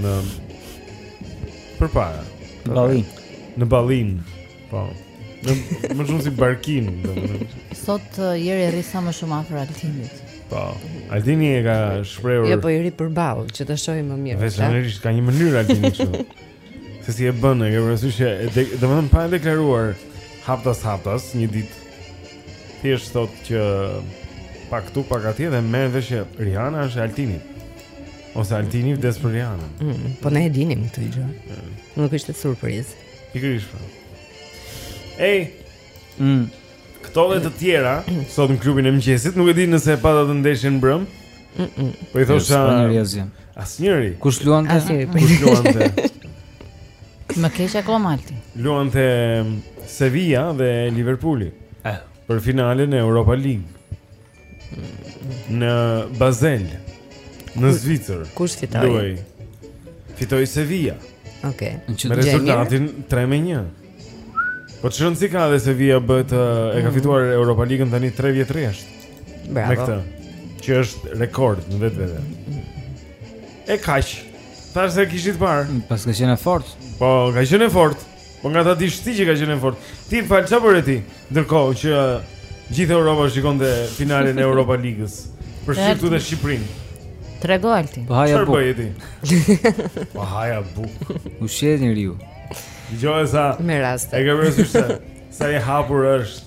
Në përpara. Në Ballin. Në Ballin. Po. Në më shumë si Barkin, domethënë. Sot uh, jeri rri sa më shumë afër Altinit. Po. Altini e ka shprehur. Jo, po i rri përball, që të shohim më mirë. Veçanërisht ka një mënyrë Altini kështu. Se si e bën, e ke parasysh që domethënë pa deklaruar haptas haptas një ditë. Thjesht thotë që pak këtu pak atje dhe merr vesh që Rihanna është e Altinit. Ose Altini vdes për Rianën. Mm, po ne e dinim këtë gjë. Mm. Nuk ishte surprizë. Pikërisht. Po. Ej. Mm. Këto dhe të tjera mm. sot në klubin e mëngjesit, nuk e di nëse e patë atë ndeshjen mbrëmë. Mm -mm. Po i thosha Asnjëri. Kush luante? Asnjëri. Po. Kush luante? Më keq akoma Altin. Luante mm, Sevilla dhe Liverpooli. Eh. Për finalen e Europa League. në Bazel në Zvicër. Kush fitoi? Luaj. Fitoi Sevilla. Okej. Okay. Me rezultatin 3-1. Po ç'rëndësi ka dhe Sevilla bëhet, e ka mhm. fituar Europa Ligën tani 3 vjet rresht. Bravo. Me këtë që është rekord në vetvete. E kaq. Ta kishit parë. Pse ka qenë e fortë. Po, ka qenë e fortë. Po nga ta dish ti që ka qenë e fortë. Ti fal çfarë bëre ti? Ndërkohë që gjithë Europa shikonte finalen e Europa Ligës. Përfshirë edhe Shqipërinë. Trego Altin. Po haja bukë. Çfarë ti? Po haja bukë. Ushqehet njeriu. Dëgjoj sa. Me rast. E ke vënë re se sa i hapur është.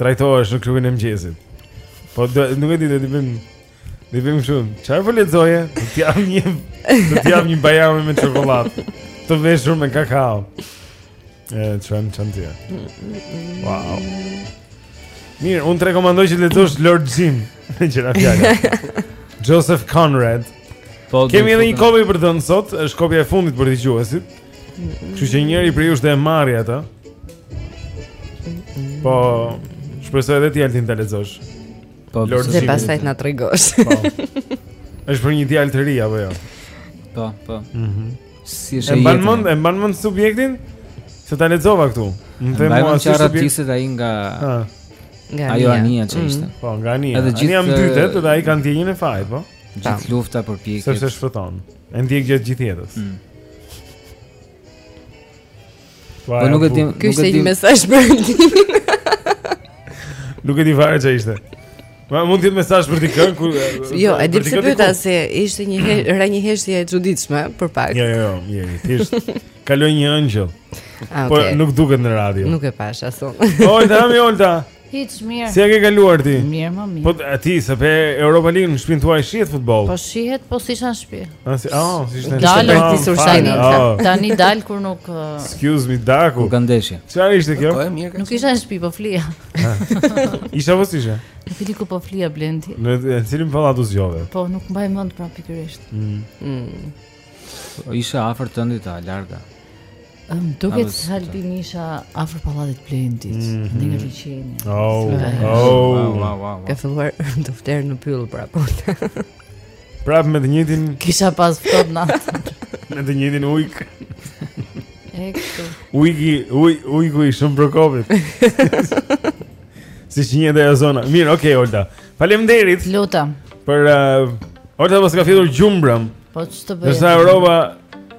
Trajtohesh në klubin e mëngjesit. Po do, nuk e di të bëjmë. Ne vim shumë. Çfarë po lexoje? Do të jap një, do të jap një bajame me çokollatë. Të veshur me kakao. E çan çan ti. Wow. Mirë, unë të rekomandoj që të lexosh Lord Jim, në qoftë fjala. Joseph Conrad. Po, Kemi edhe një kopje për të dhënë sot, është kopja e fundit për dëgjuesit. Kështu që njëri prej jush do e marrë atë. Po shpresoj edhe ti Altin ta lexosh. Po dhe pastaj na tregosh. Po. Është për një djalë të ri apo jo? Po, po. Mhm. Mm si është e mban mend, e mban mend subjektin? Se ta lexova këtu. Ma the mua si subjekt ai nga ha. Nga ajo anija që mhm. ishte. Mm -hmm. Po, nga anija. Edhe gjithë jam dy tetë dhe ai ka ndjenjën e fajit, po. Gjithë lufta përpjekje. Sepse shpëton. E ndjek gjatë gjithë jetës. Mm. Po nuk e dim, ky ishte një mesazh për Altinin. Nuk e di fare çfarë ishte. Ma mund të jetë mesazh për dikën ku Jo, e di pse pyeta se ishte një herë mm. ra një heshtje e çuditshme për pak. Jo, jo, jo, mirë, thjesht kaloi një ëngjëll. Ah, po nuk duket në radio. Nuk e pashë as unë. Olta, mi Olta. Hiç mirë. Si e ke kaluar ti? Mirë, më mirë. Po ti s'e pe Europa League në shtëpinë tuaj shihet futboll. Po shihet, po s'isha në shtëpi. Ah, si, oh, si ishte. Dale, t'i fshij djersën. Tani dal kur nuk uh, Excuse me Daku. Nuk ndeshje. Çfarë ishte kjo? Po e mirë. Nuk isha në shtëpi, po flia. Isha vështirë. isha? Në cilin, ku po flia Blendi. Në në cilin pallat u zgjove? Po nuk mbaj mend pra pikërisht. Mm. Mm. Isha afër tëndit a larg. Ëm duket se isha afër pallatit të Blendit, mm -hmm. te liqeni. Oh, oh, wow, wow, Ka filluar të flejë në pyll prapë. Prapë me të njëjtin kisha pas ftohtë natën. me të njëjtin ujk. Ekzakt. Ujki, uj, ujku i shumë brokovit. si që një dhe e zona. Mirë, okej, okay, Olta. Faleminderit. Luta. Për, uh, Olta, paska fjetur gjumë mbrëmë. Po, ç'të bëjë. Ndërsa Europa,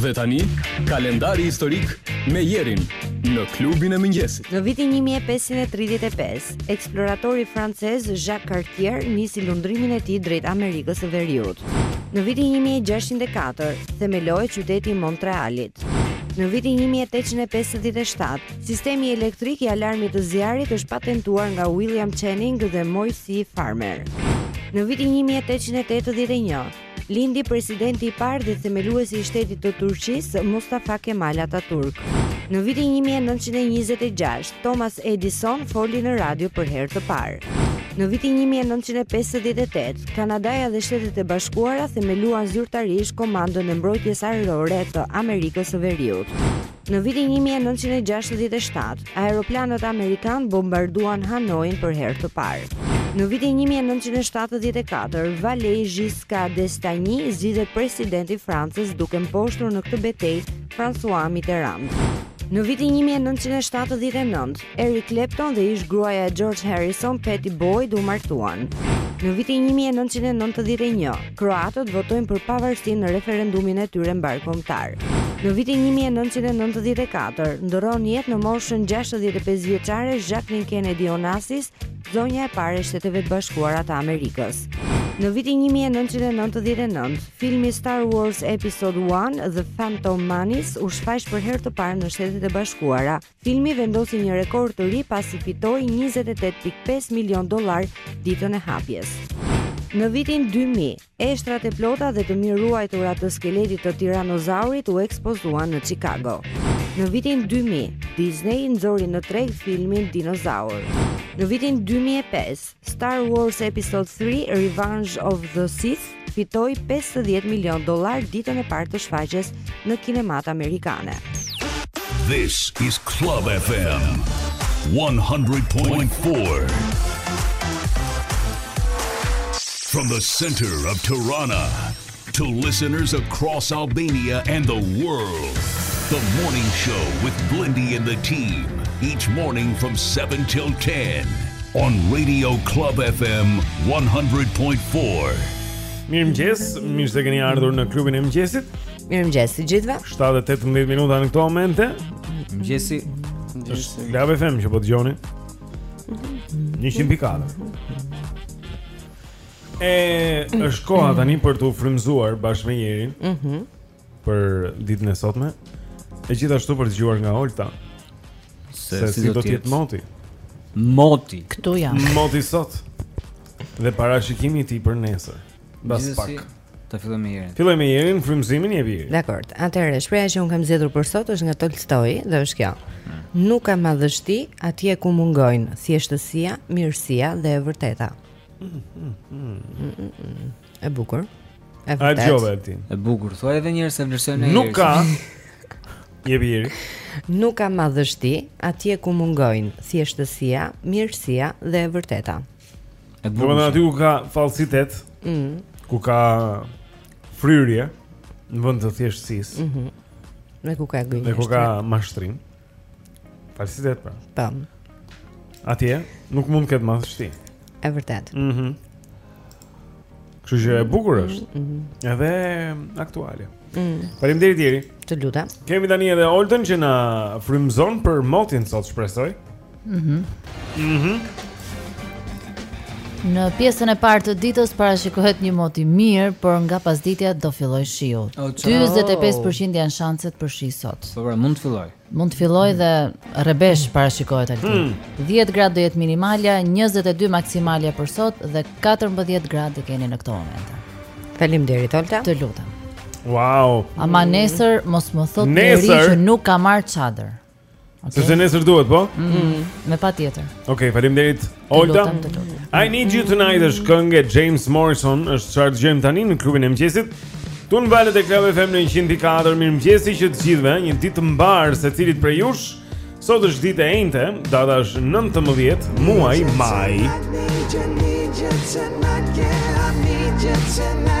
Dhe tani, kalendari historik me Jerin në Klubin e Mëngjesit. Në vitin 1535, eksploratori francez Jacques Cartier nisi lundrimin e tij drejt Amerikës së Veriut. Në vitin 1604, themelohet qyteti i Montrealit. Në vitin 1857, sistemi elektrik i alarmit të zjarrit është patentuar nga William Channing dhe Moisi Farmer. Në vitin 1881, Lindi presidenti i parë dhe themeluesi i shtetit të Turqisë, Mustafa Kemal Ataturk. Në vitin 1926, Thomas Edison foli në radio për herë të parë. Në vitin 1958, Kanadaja dhe Shtetet e Bashkuara themeluan zyrtarisht Komandën e Mbrojtjes Ajrore të Amerikës së Veriut. Në vitin një mijë e nëntëqind e gjashtëdhjetë e shtatë, aeroplanët amerikanë bombarduan Hanoin për herë të parë. Në vitin një mijë e nëntëqind e shtatëdhjetë e katër, Valéry Giscard d'Estaing zgjidhet president i Francës duke mposhtur në këtë betejë François Mitterrand. Në vitin një mijë e nëntëqind e shtatëdhjetë e nëntë, Eric Clapton dhe ish gruaja e George Harrison, Pattie Boyd u martuan. Në vitin 1991, kroatët votojnë për pavarësinë në referendumin e tyre mbarëkombëtar. Në vitin 1994, ndërron jetë në moshën 65 vjeçare Jacqueline Kennedy Onassis, zonja e parë e Shteteve të Bashkuara të Amerikës. Në vitin 1999, filmi Star Wars Episode 1 The Phantom Menace u shfaq për herë të parë në Shtetet e Bashkuara. Filmi vendosi një rekord të ri pasi fitoi njëzet e tetë pikë pesë milionë dollarë ditën e hapjes. Në vitin dy mijë, eshtrat e plota dhe të mirëruajtura të skeletit të tiranozaurit u ekspozuan në Çikago. Në vitin dy mijë, Disney nxori në treg filmin Dinozaur. Në vitin dy mijë e pesë, Star Wars Episode 3 Revenge of the Sith fitoi 50 milion dollarë ditën e parë të shfaqjes në kinemat amerikane. This is Club FM 100.4 From the center of Tirana To listeners across Albania and the world, the morning show with Blendi and the team, each morning from 7 till 10 on Radio Club FM 100.4. Mirëmëngjes, mirë se keni ardhur në klubin e mëngjesit Mirëmëngjes të gjithëve 7:18 minuta në këto momente Mëngjesi Mëngjesi Club FM që po dëgjoni 100.4 E është koha tani për t'u frymëzuar bashkë me Jerin. Mhm. Mm për ditën e sotme. E gjithashtu për të dëgjuar nga Olta se, se si do të jetë moti. Moti. Këtu jam. Moti sot. Dhe parashikimi i tij për nesër. Mbas pak. Të fillojmë me Jerin. Fillojmë me Jerin, frymëzimin e Jerit. Dakord. Atëherë, shprehja që unë kam zgjedhur për sot është nga Tolstoi dhe është kjo. Hmm. Nuk ka madhështi atje ku mungojnë thjeshtësia, mirësia dhe e vërteta. E bukur. E vërtet. A e dëgjove ti. E bukur. Thuaj edhe një herë se vlerësojnë ai. Nuk ka. Je biri. Nuk ka madhështi atje ku mungojnë thjeshtësia, mirësia dhe e vërteta. E bukur. Domethënë aty ku ka falsitet. Mhm. Ku ka fryrje në vend të thjeshtësisë. Mhm. Mm dhe ku ka gënjeshtër. Dhe ku ka mashtrim. Falsitet pra. Tam. Atje nuk mund të ketë madhështi. E vërtetë. Mhm. Mm Kështu që e bukur është. Mm -hmm. Edhe aktuale. Mm. Faleminderit Jeri. Të lutem. Kemi tani edhe Oltën që na frymëzon për motin sot shpresoj. Mhm. Mm mhm. Mm Në pjesën e parë të ditës parashikohet një mot i mirë, por nga pasditja do fillojë shiu. 45% janë shanset për shi sot. Po pra, mund të fillojë. Mund të fillojë dhe rrebesh parashikohet aty. 10 hmm. gradë do jetë minimalja, 22 maksimalja për sot dhe 14 gradë keni në këto momente. Faleminderit Olta. Të lutem. Wow. Ama nesër mos më thotë njeri që nuk ka marrë çadër. Okay. Sepse nesër duhet, po? Mm -hmm. Me patjetër Okej, okay, faleminderit Olta I need you tonight është kënga James Morrison është çfarë dëgjojmë tani në klubin e mëngjesit këtu në valët e Club FM 100.4 Mirëmëngjesi që të gjithëve Një ditë të mbarë secilit prej jush Sot është ditë e enjte Data është 19 muaji maj I need you, need you tonight Yeah, I need you tonight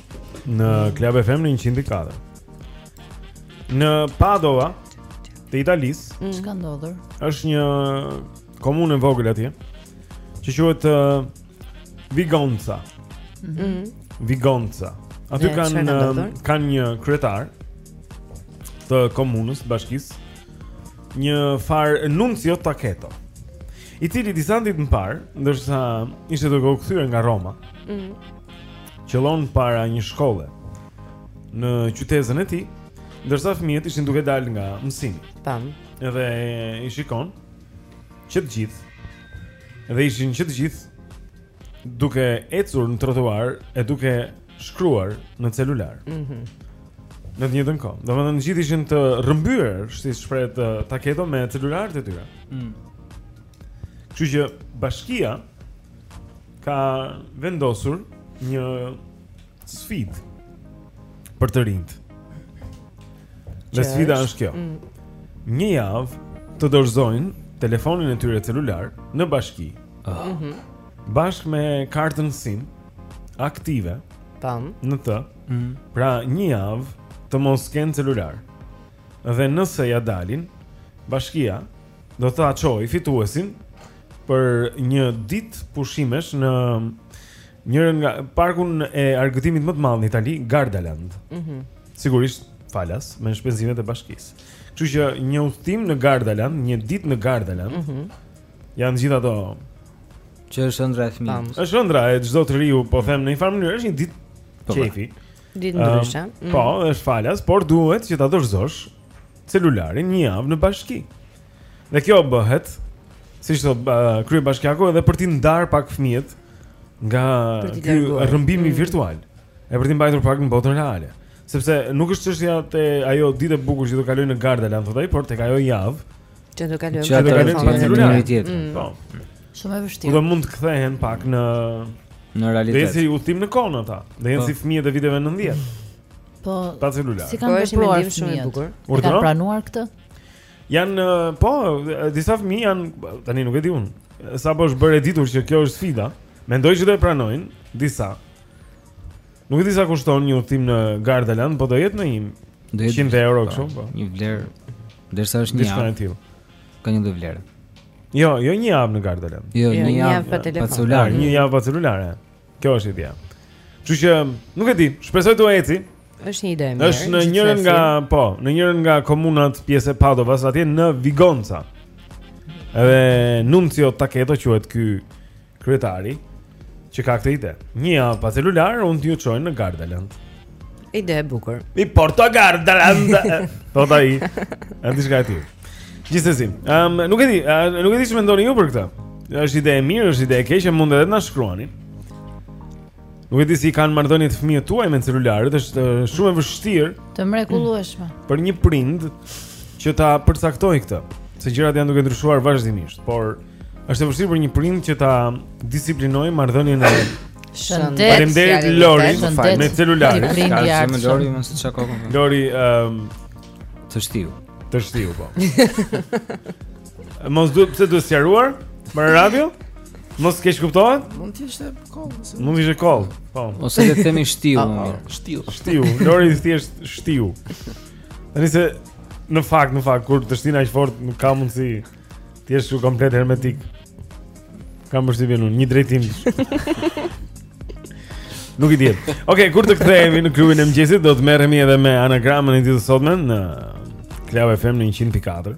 Në Club FM në 104. Në Padova të Italisë. Mm. Ç'ka ndodhur? Është një komunë e vogël atje. Që quhet uh, Vigonza. Mhm. Mm Vigonza. Aty kanë um, kanë një kryetar të komunës, bashkisë, një farë Nunzio Tacchetto. I cili disa ditë më parë, ndërsa ishte duke u kthyer nga Roma, mm. qëllon para një shkolle në qytezën e tij, ndërsa fëmijët ishin duke dalë nga mësimi. Tamam. Edhe i shikon që të gjithë. Edhe ishin që të gjithë duke ecur në trotuar e duke shkruar në celular. Mhm. Mm në të njëjtën kohë. Domethënë të gjithë ishin të rrëmbyer, si shprehet Tacchetto me celularët e tyre. Mhm. Kështu që bashkia ka vendosur një sfidë për të rinjtë. Dhe sfida është kjo. Mm. Një javë të dorëzojnë telefonin e tyre celular në bashki. Ah. Mhm. Mm bashkë me kartën SIM aktive. Tamam. Në të. Mm. Pra një javë të mos kenë celular. Dhe nëse ia dalin bashkia do ta çojë fituesin për një ditë pushimesh në njërin nga parkun e argëtimit më të madh në Itali, Gardaland. Mhm. Mm Sigurisht falas me shpenzimet e bashkisë. Kështu që një udhëtim në Gardaland, një ditë në Gardaland. Mhm. Mm janë të gjitha ato që është ëndrra e fëmijës. Është ëndrra e çdo të riu, po them në një farë mënyrë, është një ditë po, po. qejfi. Ditë ndryshe. Um, mm. Po, është falas, por duhet që ta dorëzosh celularin një javë në bashki. Dhe kjo bëhet siç thotë uh, kryebashkiaku edhe për t'i ndarë pak fëmijët nga ky rrëmbimi mm. virtual. E për t'i mbajtur pak në botën reale. Sepse nuk është çështja te ajo ditë e bukur që do kalojnë në Gardaland thotë ai, por tek ajo javë Që do kalojnë që do kalojnë në një tjetër. Mm. Po. Shumë e vështirë. Do mund të kthehen pak në në realitet. Dhe si udhëtim në kohë ata. Do jenë po. si fëmijët e viteve 90. Po. Pa celular. Si kanë po, mendim shumë i bukur. Urdhëro. Kanë pranuar këtë? Janë po, disa fëmijë janë tani nuk e di unë. Sapo është bërë e ditur që kjo është sfida. Mendoj që do e pranojnë disa. Nuk e di sa kushton një udhëtim në Gardaland, po do jetë në një 100 euro kështu, po. Një vlerë derisa është një javë. Diçka e tillë. Ka një vlerë. Jo, jo një javë në Gardaland. Jo, jo, një javë pa telefon. Celular, një javë pa celular. Kjo është ideja. Kështu që nuk e di, shpresoj të ecë. Është një ide e mirë. Është në njërën nga, po, në njërën nga komunat pjesë e Padovës atje në Vigonza. Edhe Nunzio Tacchetto quhet ky Kryetari që ka këtë ide. Një javë pa celular, unë t'ju çoj në Gardaland. Ide e bukur. Mi porta Gardaland. Po dai. Është diçka e tillë. Gjithsesi, um, nuk e di, uh, nuk e di ç'mendoni ju për këtë. Është ide e mirë, është ide e keqe, mund edhe të na shkruani. Nuk e di si i kanë marrëdhëniet fëmijët tuaj me celularët, është shumë e vështirë. Të mrekullueshme. Për një prind që ta përcaktojë këtë, se gjërat janë duke ndryshuar vazhdimisht, por është e vështirë për një prind që ta disiplinojë marrëdhënien e Shëndet. Faleminderit Lori, faleminderit me celularin. Faleminderit Lori, mos e çako. Lori, ëm, ehm, teshtiu. Teshtiu po. Mos duhet pse duhet sqaruar për radio? Mos keqkuptohet? Mund të ishte koll. Mund të ishte koll. Po. Ose le të themi teshtiu. Ah, ah, shtiu. Shtiu. Lori thjesht teshtiu. Tani se në fakt, në fakt kur teshtin aq fort nuk ka mundsi të jesh komplet hermetik. Kam përshtypjen unë, një drejtim. Nuk e di. Okej, okay, kur të kthehemi në klubin e mëngjesit do të merremi edhe me anagramën e ditës së sotme në Club FM në 100.4.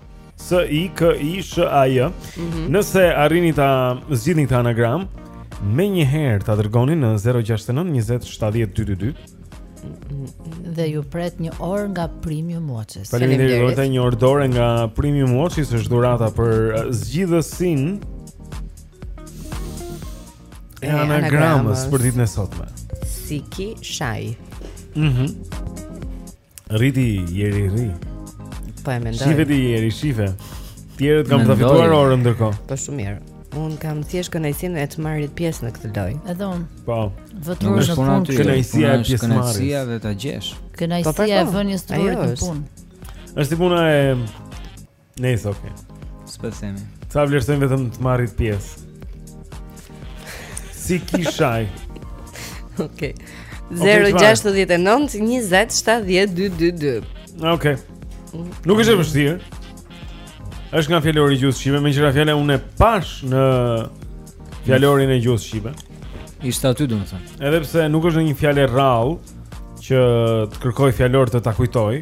Siki Shaj. Mhm. Nëse arrini ta zgjidhni këtë anagram, menjëherë ta dërgoni në 069 20 70 222 dhe ju pret një orë nga Premium Watches. Faleminderit Olta, një orë dore nga Premium Watches është dhurata për uh, zgjidhësin e anagramës për ditën e sotme. Siki Shaj. Mhm. Mm Rriti jeri rri. Po e mendoj. Shife ti Jeri, shife. Tjerët kanë përfituar orën ndërkohë. Po shumë mirë. Un kam thjesht kënaqësinë e të marrit pjesë në këtë lojë. Edhe un. Po. Votoj në punë. Kënaqësia e pjesëmarrjes. dhe ta gjesh. Kënaqësia po, e vënies së trurit në punë. Është puna e Nëse ok. Spesemi. S'e vlerësojmë vetëm të marrit pjesë. Siki Shaj. ok. 069 20 70 222. Ok. Nuk është e vështirë. Është nga fjalori i gjuhës shqipe, meqë ra fjala unë e pash në fjalorin e gjuhës shqipe. Ishte aty domethënë. Edhe pse nuk është ndonjë fjalë e rrallë që të kërkoj fjalor të ta kujtoj,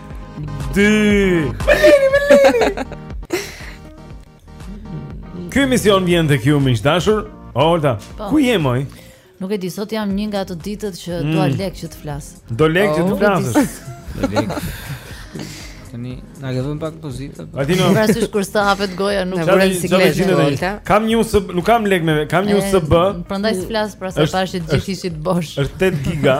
Dy. Më lini, më lini. Ky emision vjen tek ju miq të dashur. Olta, po. ku je moj? Nuk e di, sot jam një nga ato ditët që mm. dua lek që të flas. Do lek që të oh, flasësh. Do lek. Tani na ke vënë pak në pozitë. Po. Atino. Pra sish kur sa hapet goja nuk vure siklet. Kam një USB, nuk kam lek me, kam një USB. Prandaj s'flas, pra se pash të gjithë ishit bosh. Është 8 giga.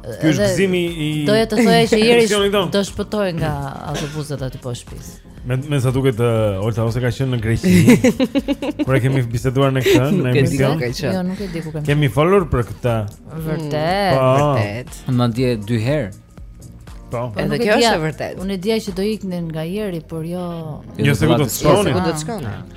Ky është gëzimi i Doja të thoja që Fieri do shpëtojë nga autobuzet aty poshtë shtëpis. Me me sa duket uh, Olta ose ka qenë në Greqi. Kur e kemi biseduar ne këtë në emision. Jo, nuk e di ku kemi. Kemi folur për këtë. Vërtet, po. vërtet. Madje dy herë. Po. po Edhe kjo është e vërtetë. Unë e dija që do iknin nga Fieri, por jo. Jo se do të shkonin. Jo se do të shkonin.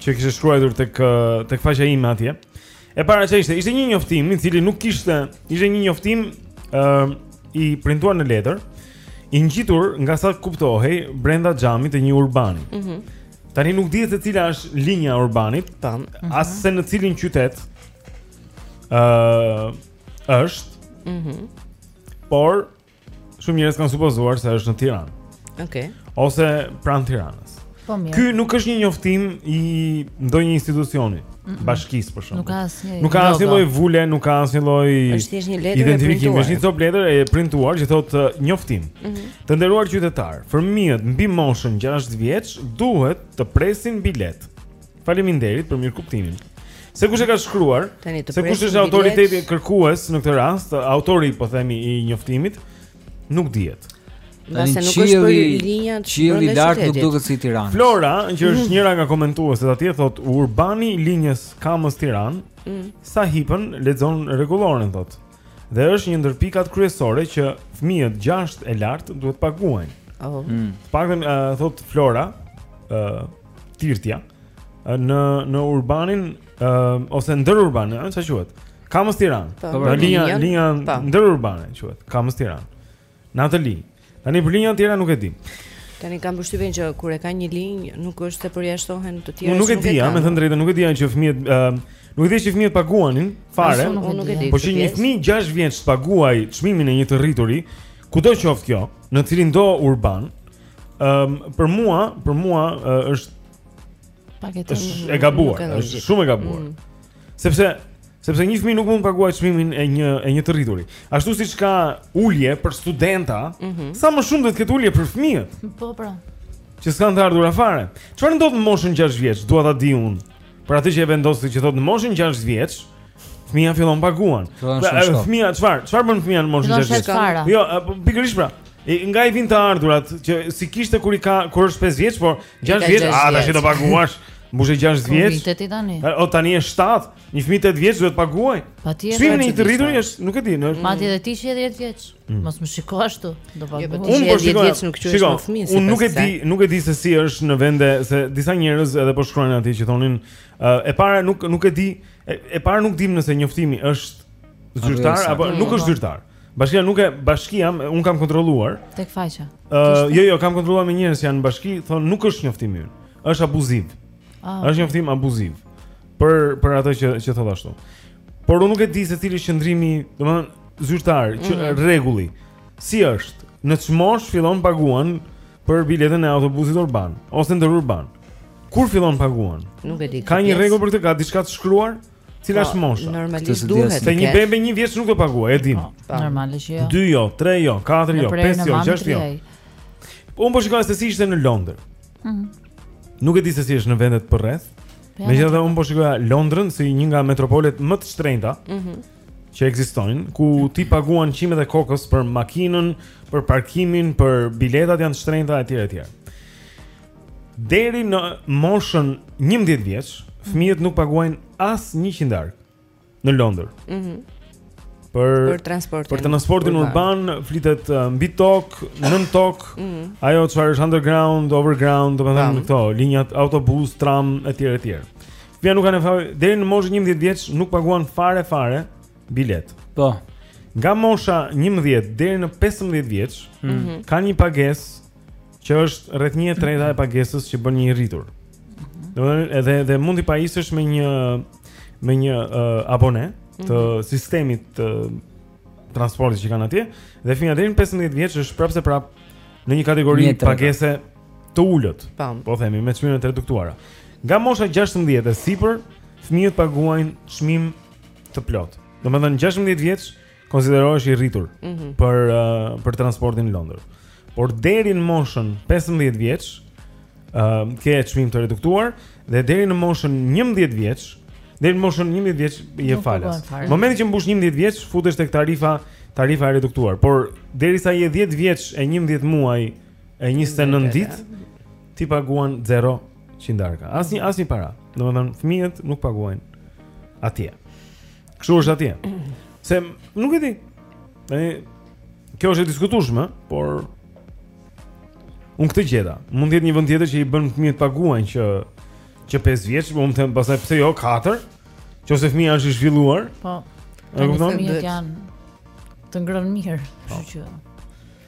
që kishte shkruar tek tek faqja ime atje. E para që ishte, ishte një njoftim i cili nuk kishte, ishte një njoftim ë uh, i printuar në letër, i ngjitur nga sa kuptohej brenda xhamit të një urbani. Mhm. Mm Tani nuk dihet se cila është linja e urbanit, tan, mm -hmm. as se në cilin qytet ë uh, është. Mhm. Mm por Shumë njerëz kanë supozuar se është në Tiranë. Okej. Okay. Ose pranë Tiranës. Po mirë. Ky nuk është një njoftim i ndonjë institucioni, mm -mm. bashkisë për shembull. Nuk ka asnjë. Nuk ka asnjë lloj vule, nuk ka asnjë lloj identifikimi. Është thjesht një letër e printuar. Është një copë letër e printuar që thotë uh, njoftim. Mm -hmm. Të nderuar qytetarë, fëmijët mbi moshën 6 vjeç duhet të presin biletë. Faleminderit për mirëkuptimin. Se kush e ka shkruar? Se kush është autoriteti kërkues në këtë rast, autori po themi i njoftimit, nuk dihet. Nëse nuk është për linja të qielli lart nuk duket si Tirana. Flora, që është mhm. njëra nga komentueset atje, thotë Urbani i linjës Kamëz Tiranë, mm. sa hipën lexon rregulloren thotë. Dhe është një ndër pikat kryesore që fëmijët 6 e lart duhet të paguajnë. Oh. Mm. Të paktën uh, thotë Flora, ë uh, Tirtja në në urbanin uh, ose ndërurban, ëh, çfarë quhet? Kamës Tiranë. Po. Në linja linja ndërurbane quhet, Kamës Tiranë. Në atë linjë. Tani për linjat e tjera nuk e di. Tani kam përshtypjen që kur e ka një linjë, nuk është se përjashtohen të tjerat. Unë nuk e di, me thënë të drejtën, nuk e di që fëmijët, uh, nuk e di që fëmijët paguanin fare. Unë nuk e di. Po që një fëmijë 6 vjeç të paguajë çmimin e një të rrituri, kudo qoftë kjo, në cilindo urban, ëm um, për mua, për mua uh, është Paketon. Është e gabuar, është shumë e gabuar. Mm. Sepse sepse një fëmijë nuk mund të paguajë çmimin e një e një të rrituri. Ashtu siç ka ulje për studenta, mm -hmm. sa më shumë do të ketë ulje për fëmijët. Po, pra. Që s'kanë të ardhura fare. Çfarë ndodh në moshën 6 vjeç? Dua ta di unë. Për atë që e vendosi që thotë në moshën 6 vjeç, Fëmija fillon të paguajë. Fëmija çfarë? Çfarë bën fëmija në moshën 6 vjeç? Jo, po, pikërisht pra. E, nga i vijnë të ardhurat që s'i kishte kur i ka kur është 5 vjeç, por 6 vjeç, a tash do paguash? Mbushe 6 vjeç. Fëmijët e tani. O tani është 7, një fëmijë 8 vjeç duhet të paguajë. Patjetër. Çmimin e të rriturve, nuk e di, në. Madje edhe ti që je 10 vjeç. Mm. Mos më shiko ashtu, do paguash. Jo, po ti je 10 vjeç nuk quhesh më fëmijë. Unë nuk e di, nuk e di se si është në vende se disa njerëz edhe po shkruajnë aty që thonë e para nuk nuk e di E para nuk dim nëse njoftimi është zyrtar apo mm, nuk është po. zyrtar. Bashkia nuk e bashkia, un kam kontrolluar. Tek faqja. Ë, uh, jo, jo, kam kontrolluar me njerëz që janë në bashki, thon nuk është njoftimi ynë. Është abuziv. Ah, është njoftim abuziv. Për për ato që që thot ashtu. Por unë nuk e di se cili është qëndrimi, domethënë zyrtar, që mhm. rregulli. Mm -hmm. Si është? Në ç'moshë fillon paguan Për biletën e autobusit urban ose ndërurban. Kur fillon paguan? Nuk e di. Ka një rregull për këtë, ka diçka të shkruar? Cila është po, mosha? Normalisht duhet. Se një bebe një vjeç nuk do paguaj, e dim. Po, po. Normalisht jo. 2 jo, 3 jo, 4 jo, 5 jo, 6 jo. Unë po shikoja se si ishte në Londër. Mhm. Nuk e di se si është në vendet përreth. Megjithatë unë po shikoja Londrën si një nga metropolet më të shtrenjta. Mhm. që ekzistojnë ku ti paguan qimet e kokës për makinën, për parkimin, për biletat janë të shtrenjta etj etj. Deri në moshën 11 vjeç, fëmijët nuk paguajnë as një qindarkë në Londër. Mhm. Mm për për transportin. Për transportin urban, urban flitet uh, mbi tok, nën tok, mm -hmm. ajo çfarë është underground, overground, domethënë këto, linjat autobus, tram etj etj. Fëmija nuk ka nevojë deri në moshën 11 vjeç nuk paguan fare fare bilet. Po. Nga mosha 11 deri në 15 vjeç mm -hmm. ka një pagesë që është rreth 1/3 e pagesës që bën një i rritur. Mm -hmm. Domethënë edhe edhe mund të pajisesh me një me një uh, abone të mm -hmm. sistemit të transportit që kanë atje dhe fëmija deri në 15 vjeç është prapse prap në një kategori pagese të ulët. Po, po themi me çmime të reduktuara. Nga mosha 16 e sipër, fëmijët paguajnë çmim të plotë. Domethënë 16 vjeç konsiderohesh i rritur mm -hmm. për uh, për transportin në Londër. Por deri në moshën 15 vjeç, ë uh, ke çmim të reduktuar dhe deri në moshën 11 vjeç, deri në moshën 11 vjeç je falas. Në momentin që mbush 11 vjeç, futesh tek tarifa tarifa e reduktuar, por derisa je 10 vjeç e 11 muaj e 29 ditë ti paguan 0 qindarka. Asnjë asnjë para. Domethënë fëmijët nuk paguajnë atje. Kështu është atje. Se nuk e di. Tani kjo është e diskutueshme, por unë këtë gjeta. Mund të jetë një vend tjetër që i bën fëmijët të paguajnë që që 5 vjeç, po unë them pastaj pse jo 4? Qoftë se fëmija është i zhvilluar? Po. E kupton? Fëmijët janë të ngrënë mirë, kështu po. që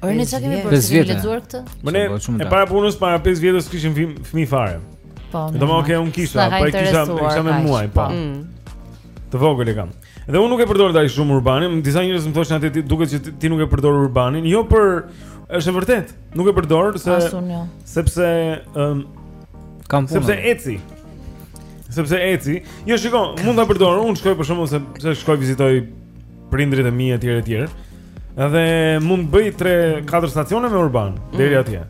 Ore ne çka kemi bërë? Kemi lexuar këtë? Domethënë e para punës para 5 vjetësh s'kishim fëmijë fare. Po. Do më ke un kisha, po e kisha, e kisha me muaj, po. po. Mm. Të vogël e kam. Dhe unë nuk e përdor aq shumë urbanin, disa njerëz më thoshin atë duket se ti nuk e përdor urbanin, jo por është e vërtetë. Nuk e përdor se jo. sepse ëm kam punë. Sepse eci. Sepse eci, jo shikoj, mund ta përdor, unë shkoj për shaka se se shkoj vizitoj prindrit e mi etj etj. Edhe mund të bëj 3-4 stacione me urban mm. deri atje.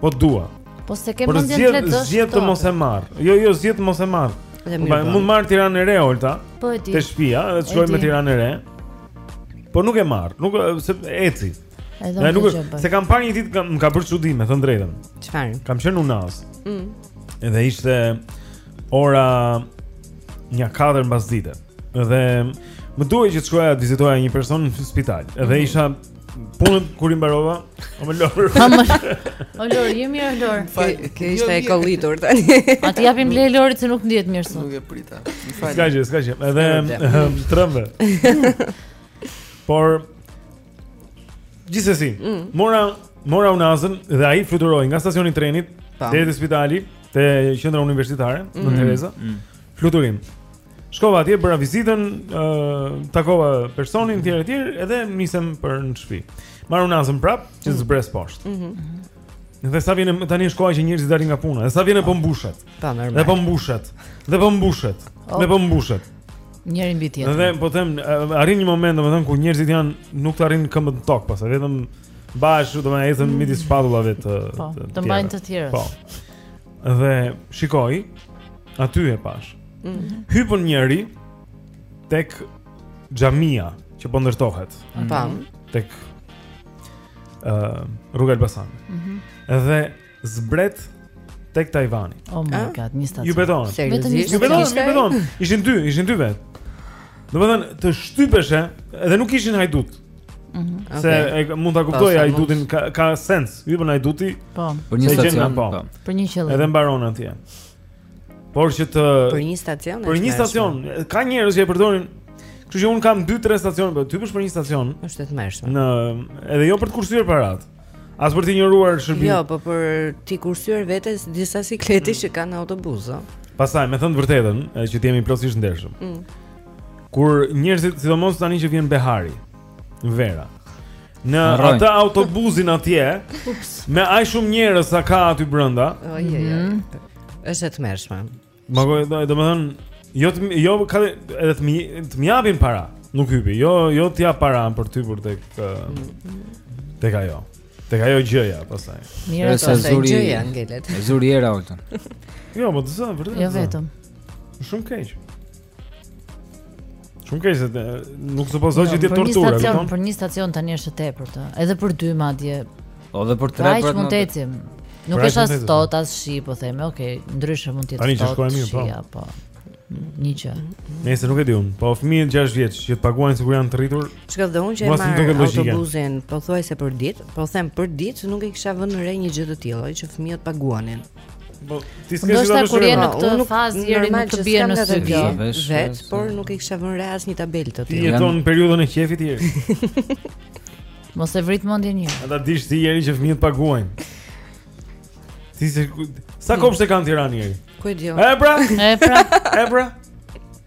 Po dua. Po se ke mundësinë të lëvizësh. Po zgjedh të mos e marr. Jo, jo zgjedh të mos e marr. Po mund të marr Tiranën e Re Olta. Po e di. Te shtëpia, edhe të shkoj me Tiranën e Re. Po nuk e marr, nuk se eci. Edhe nuk e Se kam parë një ditë më ka bërë çudi, me thënë drejtën. Çfarë? Kam qenë në Unazë. Mm. Edhe ishte ora nja katër mbasdite. Dhe më duhej që të shkoja të vizitoja një person në spital. Dhe mhm. ishte punë kur i mbarova, o më lor. O lor, je mirë o lor. Kjo ishte e kollitur tani. A t'i japim leje Lorit se nuk ndihet mirë sot. Nuk e prita. Më fal. S'ka gjë, s'ka gjë. Edhe ehm, trëmbë. Por gjithsesi, mm. mora mora unazën dhe ai fluturoi nga stacioni i trenit deri te spitali te qendra universitare Nënë mm. Tereza. Mm. Fluturim. Shkova atje bëra vizitën, ë uh, takova personin etj etj, edhe nisem për në shtëpi. Marr unazën prapë që mm. zbres poshtë. Mhm. Mm dhe sa vjen tani është koha që njerëzit dalin nga puna. Dhe sa vjen po mbushet. Po normal. Dhe po mbushet. Dhe po mbushet. Oh. Dhe po mbushet. Njëri mbi tjetrin. Dhe po them arrin një moment domethënë ku njerëzit janë nuk të arrin këmbët në tokë, pastaj vetëm pezull domethënë ecën midis shpatullave të po, të mbajnë të tjerët. Po. Dhe shikoj aty e pashë. Mm -hmm. Hypën njëri tek xhamia që po ndërtohet. Mm -hmm. Tek ë uh, rruga e Elbasanit. Mm -hmm. Dhe zbret tek Tajvani. Oh my god, një stacion. Ju betohem. Ju betohem, ju betohem. Ishin dy, ishin dy vetë. Domethënë të shtypeshe, edhe nuk ishin hajdutë. Mhm. Okay. Se e, mund ta kuptoj hajdutin ka, ka sens. Hipën hajduti. Po. Për një stacion po. po. Për një qëllim. Edhe mbaron atje. Por që të Për një stacion. Për një stacion, ka njerëz që e përdorin Kështu që unë kam 2-3 stacione, po të hipësh për një stacion. Është e tmerrshme. Në edhe jo për të kursyer paratë. As për të injoruar shërbimin. Jo, po për t'i kursyer vetes disa siklete mm. që kanë autobusët. Pastaj, me thënë të vërtetën, që të jemi plotësisht të ndershëm. Mm. Kur njerëzit, sidomos tani që vjen behari, Vera. Në atë autobusin atje me aq shumë njerëz sa ka aty brenda. Oj oj oj. Mhm. Është e tmerrshme. Ma gojë, do të thonë, jo të jo ka edhe të më të më japin para. Nuk hipi. Jo, jo t'i jap para për ty për tek tek ajo. Tek ajo gjëja pastaj. Mirë, sa zuri gjëja ngelet. Zuri era Oltën. Jo, më të zë, vërtet. Jo vetëm. Shumë keq. Shumë keq se nuk supozohet jo, që ti tortura, po. Për, për një stacion tani është e tepërt, edhe për dy madje. O dhe për tre për mund të ecim. Nuk është as ftohtë as shi, po them, ok, ndryshe mund të jetë ftohtë. Tani që shkojmë mirë, po. po. Një gjë. Nëse nuk e di unë, po fëmijët 6 vjeç që të paguajnë sikur janë të rritur. Çka dhe unë që e marr autobusin, pothuajse për ditë, po them për ditë nuk e kisha vënë re një gjë të tillë, që fëmijët paguanin. Po, ti s'ke qenë në shkollë. Në këtë fazë Jeri nuk të bie në sy kjo. Vet, por nuk e kisha vënë re as një tabelë të tillë. Ti jeton në periudhën e qejfit Jeri. Mos e vrit mendjen Jeri. A ta dish ti Jeri që fëmijët paguajnë. Di se sa kopshte ka në Tiranë Jeri? Ku e di? E pra. E pra. E pra.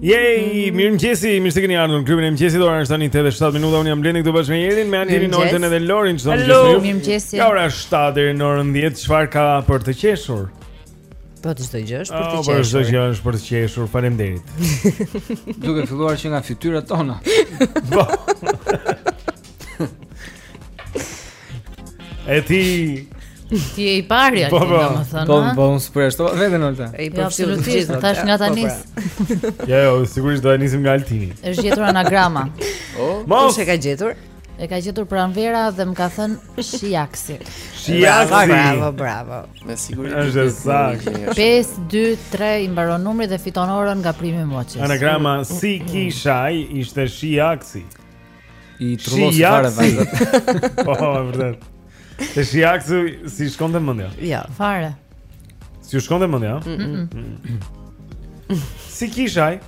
Yay, mirëmëngjesi, mirë se keni ardhur në klubin e mëngjesit. Ora është tani 8:07 minuta. Unë jam Blendi këtu bashkë me Jerin, me Anjerin, Oltën dhe Lorin. Çdo mëngjes. Hello, mirëmëngjesi. Nga ora 7 deri në orën 10. Çfarë ka për të qeshur? Po të çdo gjë është për të qeshur. Po çdo gjë është për të qeshur. Faleminderit. Duke filluar që nga fytyrat tona. Po. E ti Ti je i parë aty, po, po, domethënë. Po, po, unë s'po ashtu. Vetëm Olta. E po, absolutisht, tash nga tani. Jo, jo, sigurisht do ta nisim nga Altini. Është gjetur anagrama. Oh, kush e ka gjetur? E ka gjetur Pranvera dhe më ka thënë Shijaksi. Shijaksi. Bravo, bravo. Me siguri. Është e saktë. 5 2 3 i mbaron numri dhe fiton orën nga Prime Moçi. Anagrama si kishaj ishte Shijaksi. I trullos fare vajzat. Po, e vërtetë. Te Shijaksi si shkon te mendja? Jo, fare. Si u shkon te mendja? Si kishaj?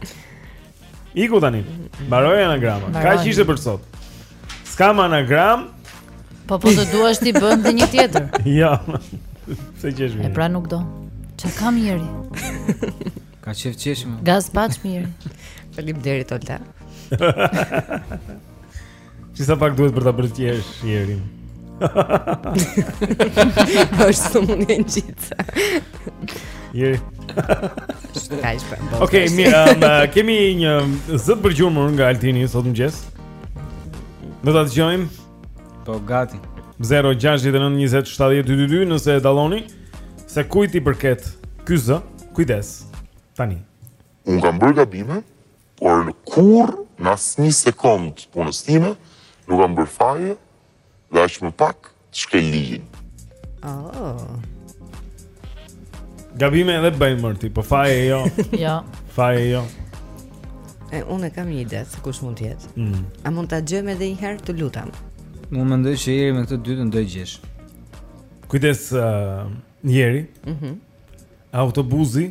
Iku tani. Mbaroi anagrama. Kaq ishte për sot. S'ka më anagramë. Po po të duash ti bëjmë dhe një tjetër. Jo. Se qesh mirë. E pra nuk do. Ça ka mo Jeri? Ka qejf qeshim. Gaz paç mirë. Faleminderit Olta. Shi sa pak duhet për ta bërë të qeshë Jerin. Po është më një gjithë. Jeri. Okej, mirë, um, uh, kemi një zë të përgjumur nga Altini sot mëngjes. Do ta dëgjojmë. Po gati. 0692070222 nëse e dalloni se kujt i përket ky zë, kujdes. Tani. Unë kam bërë gabime, por unë kurrë në asnjë sekondë të punës time nuk kam bërë faje dhe aq më pak të shkel ligjin. Oh. Gabime edhe bëjmë more ti, po faje jo. Jo. Faje jo. E, unë e kam një ide se kush mund të jetë. Mm. A mund ta dëgjojmë edhe një herë, të lutem. Unë mendoj që Jeri me këtë të dytën do e gjesh. Kujdes uh, Jeri. Mhm. Mm Autobuzi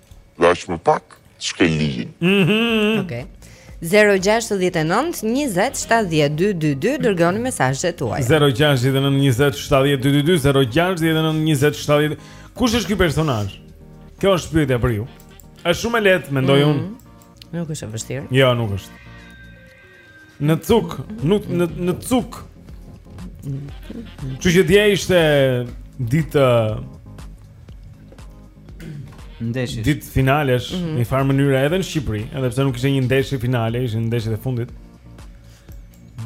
dhe aq më pak të shkel ligjin. Mhm. Okej. 0-6-19-27-12-22 Dërgoni mesazhet tuaja 0-6-19-27-12-22 0-6-19-27-12-22 Kush është ky personazh? Kjo është pyetja për ju është shumë e lehtë, mendoj mm -hmm. unë Nuk është e vështirë Jo, nuk është Në cuk, nuk në në cuk. Ju që dje ishte ditë ndeshje. Ditë finalesh, mm -hmm. në një farë mënyrë edhe në Shqipëri, edhe pse nuk ishte një ndeshje finale, ishin ndeshjet e fundit.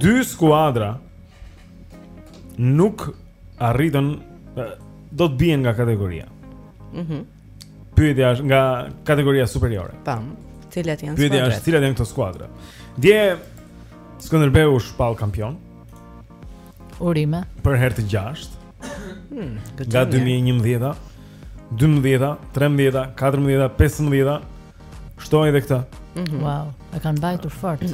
Dy skuadra nuk arritën do të bien nga kategoria. Mhm. Mm Pyetja është nga kategoria superiore. Tam, cilat janë skuadrat? Pyetja është cilat janë këto skuadra? Dje Skënderbeu u shpall kampion. Urime. Për herë të gjashtë. Hmm, nga 2011-a, 12-a, 13-a, 14-a, 15-a. Shtoi edhe këtë. Mm -hmm. Wow, e kanë mbajtur fort.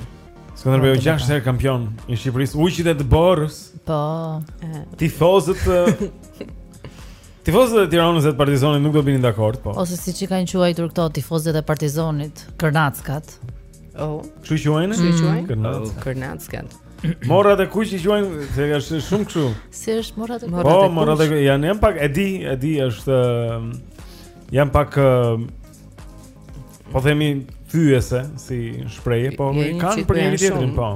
Skënderbeu gjashtë herë kampion i Shqipërisë, ujqit e dëborës. Po. Tifozët Tifozët e Tiranës dhe të Partizonit nuk do binin dakord, po. Ose siç i kanë quajtur këto tifozët e Partizonit, kërnackat. Oh, kshu i quajnë? Kshu i quajnë? Kërnac. Kërnackat. Morrat e kuq i quajnë, se është shumë kështu. Si është morrat e kuq? Po, morrat e kuq janë janë pak e di, e di është janë pak po themi fyese si shprehje, po i kanë për njëri-tjetrin, po.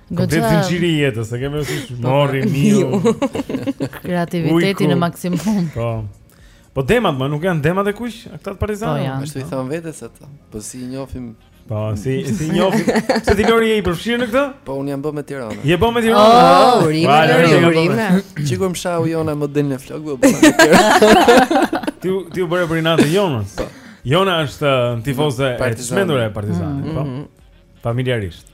Komplet zinxhiri i jetës, e kemi si po, morri miu. Kreativiteti në maksimum. Po. Po demat, ma nuk janë demat e kuq, ata partizanë. Po janë. Ashtu i thonë vetes ata. Po si i njohim? Po si si i njohim? Se ti Lori je e përfshirë në këtë? Po unë jam bë me Tiranë. Je bë me Tiranë. Oh, urime, urime, urime. Çikum shau jona më dënë flok po bë. Ti ti u bëre për inat të Jonës. Po. Jona është uh, tifoze e çmendur e Partizanit, mm, po. Mm, mm. Familjarisht.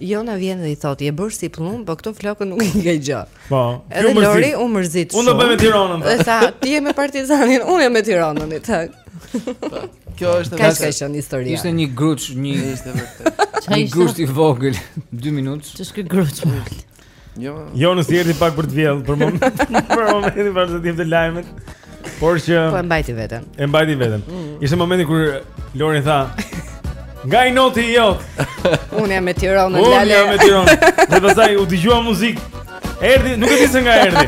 Jona vjen dhe i thotë, "Je bërë si pëllumb, po këto flokët nuk i ke gjë." Po. Edhe Lori u mërzit shumë. Unë do bëhem me Tiranën. Dhe tha, "Ti je me Partizanin, unë jam me Tiranën." I thënë. Po. Kjo është ka ka qenë historia. Ishte një grusht, një ishte vërtet. Një grusht i vogël, 2 minutë. Ç'është ky grusht? Jo. Jo, më erdhi pak për të vjellë, për moment, për momentin para se të jepte lajmin. Por që Po e mbajti veten. E mbajti veten. Mm. Ishte momenti kur Lori tha Nga inati jot Unë jam me Tironën lale Unë jam me Tironë Dhe pastaj u dëgjua muzikë Erdi, nuk e di se nga Erdi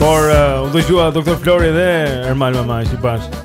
Por uh, u dëgjua Dr. Flori dhe Ermal Mamaqi së bashku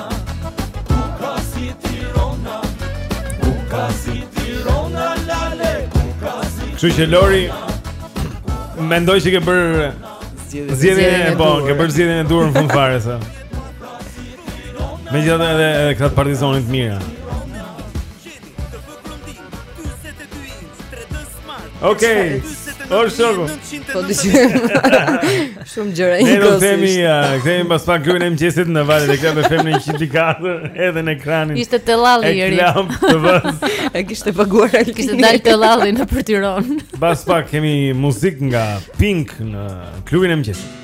Kështu që Lori mendoj që ke bërë zgjedhjen e po, ke bërë zgjedhjen e duhur në fund fare se. Megjithatë edhe edhe këto të Partizonit janë të mira. Okej. Është shoku. Po dëgjoj. Shumë gjëra i Ne do të themi, kemi pas pak Klubin e mëngjesit në valë e kemi femrën 104 edhe në ekranin. Ishte te lalli i ri. E kishte paguar ai. Kishte dalë te lalli në për Tiranë. Pas pak kemi muzikë nga Pink në klubin e mëngjesit.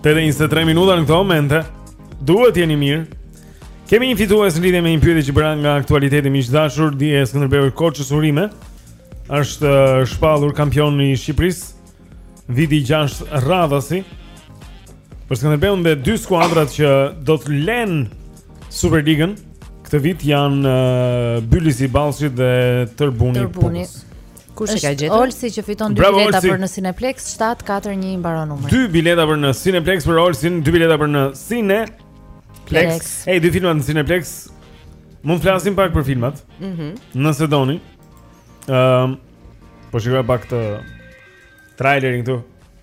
Tetë e 23 minuta në këto momente Duhet të jeni mirë Kemi një fitues në lidhje me një pyetje që bëra nga aktualiteti miq të dashur Dje Skënderbeu i Korçës urime është uh, shpallur kampion i Shqipërisë Viti i 6 radhazi Për Skënderbeun dhe dy skuadrat që do të lënë Superligën Këtë vit janë uh, Bylisi i Ballshit dhe Tërbuni, Tërbuni i Pukës Kush e ka gjetur? Olsi që fiton dy bileta për në Cineplex 741 i mbaron numri. Dy bileta për në Cineplex për Olsin, dy bileta për në Cine. Plex. Ej, dy filmat në Cineplex. Mund të flasim pak për filmat? Mhm. Nëse doni. Ëm, um, po shikoj pak të trailerin këtu.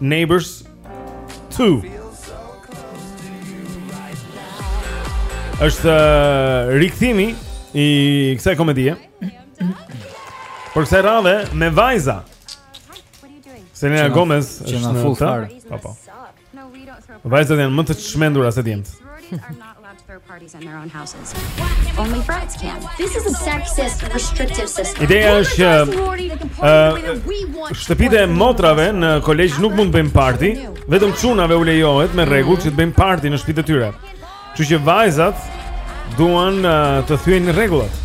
Neighbors 2 është uh, rikthimi i kësaj komedie. Por kësaj radhe me vajza. Selena Gomez është në full fare. Po po. Vajzat janë më të çmendura se djemt. Ideja është që uh, shtëpitë e motrave në kolegj nuk mund të bëjnë party, vetëm çunave u lejohet me rregull që të bëjnë party në shpitë e tyre. Kështu që vajzat duan uh, të thyejnë rregullat.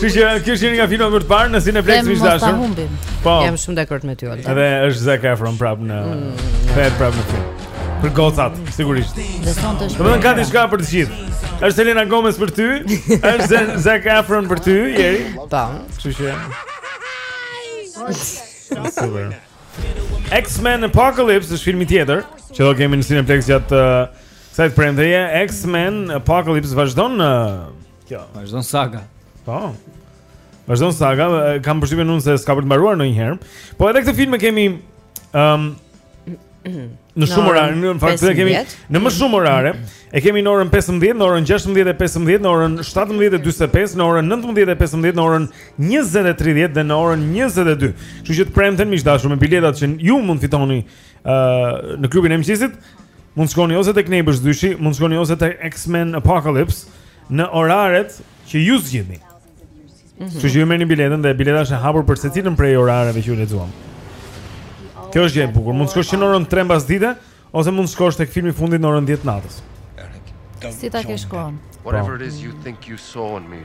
Kështu që kjo është një nga filmat më të parë në Cineplex miq të dashur. Po. Jam shumë dakord me ty Olga. Edhe është Zac Efron prap në Fer mm. prap në film. Për gocat, sigurisht. Domethënë ka diçka për të gjithë. Është Selena Gomez për ty, është Zac Efron për ty, jeri. Po. Kështu që. X-Men Apocalypse është filmi tjetër që do kemi në Cineplex gjatë uh, Kësaj të premteje X-Men Apocalypse vazhdon në kjo. Vazhdon saga. Po. Vazhdon saga, kam përshtypjen unë se s'ka për të mbaruar ndonjëherë. Po edhe këtë film e kemi ëm um, në shumë orare, në fakt e kemi në më shumë orare. E kemi në orën 15, në orën 16:15, në orën 17:45, në orën 19:15, në orën 20:30 dhe në orën 22. Kështu që të premten miq të dashur me biletat që ju mund të fitoni ë uh, në klubin e mëngjesit. Mund të shkoni ose tek Neighbors dyshi, mund të shkoni ose tek X-Men Apocalypse në oraret që ju zgjidhni. Mm -hmm. Që ju merrni biletën dhe bileta është e hapur për secilin prej orareve që ju lexuam. Kjo është gjë e bukur. Mund të shkosh në orën 3 mbasdite ose mund të shkosh tek filmi i fundit në orën 10 të natës. Si ta ke shkuar? Whatever it is you think you saw in me.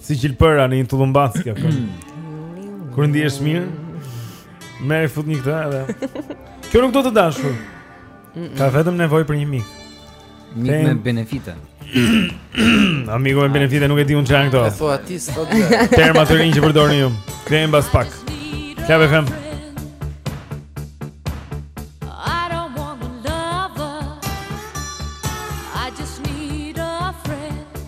Si gjilpëra në një tullumbace kjo këngë. Kur ndihesh mirë, merr fut një këtë edhe. Kjo nuk do të dashur. Ka vetëm nevojë për një mik. Mik me benefite. Amigo me benefite nuk e di unë ça janë këto. E thua ti sot. Terma të rinj që përdorni ju. Kthehem pas pak. Club FM.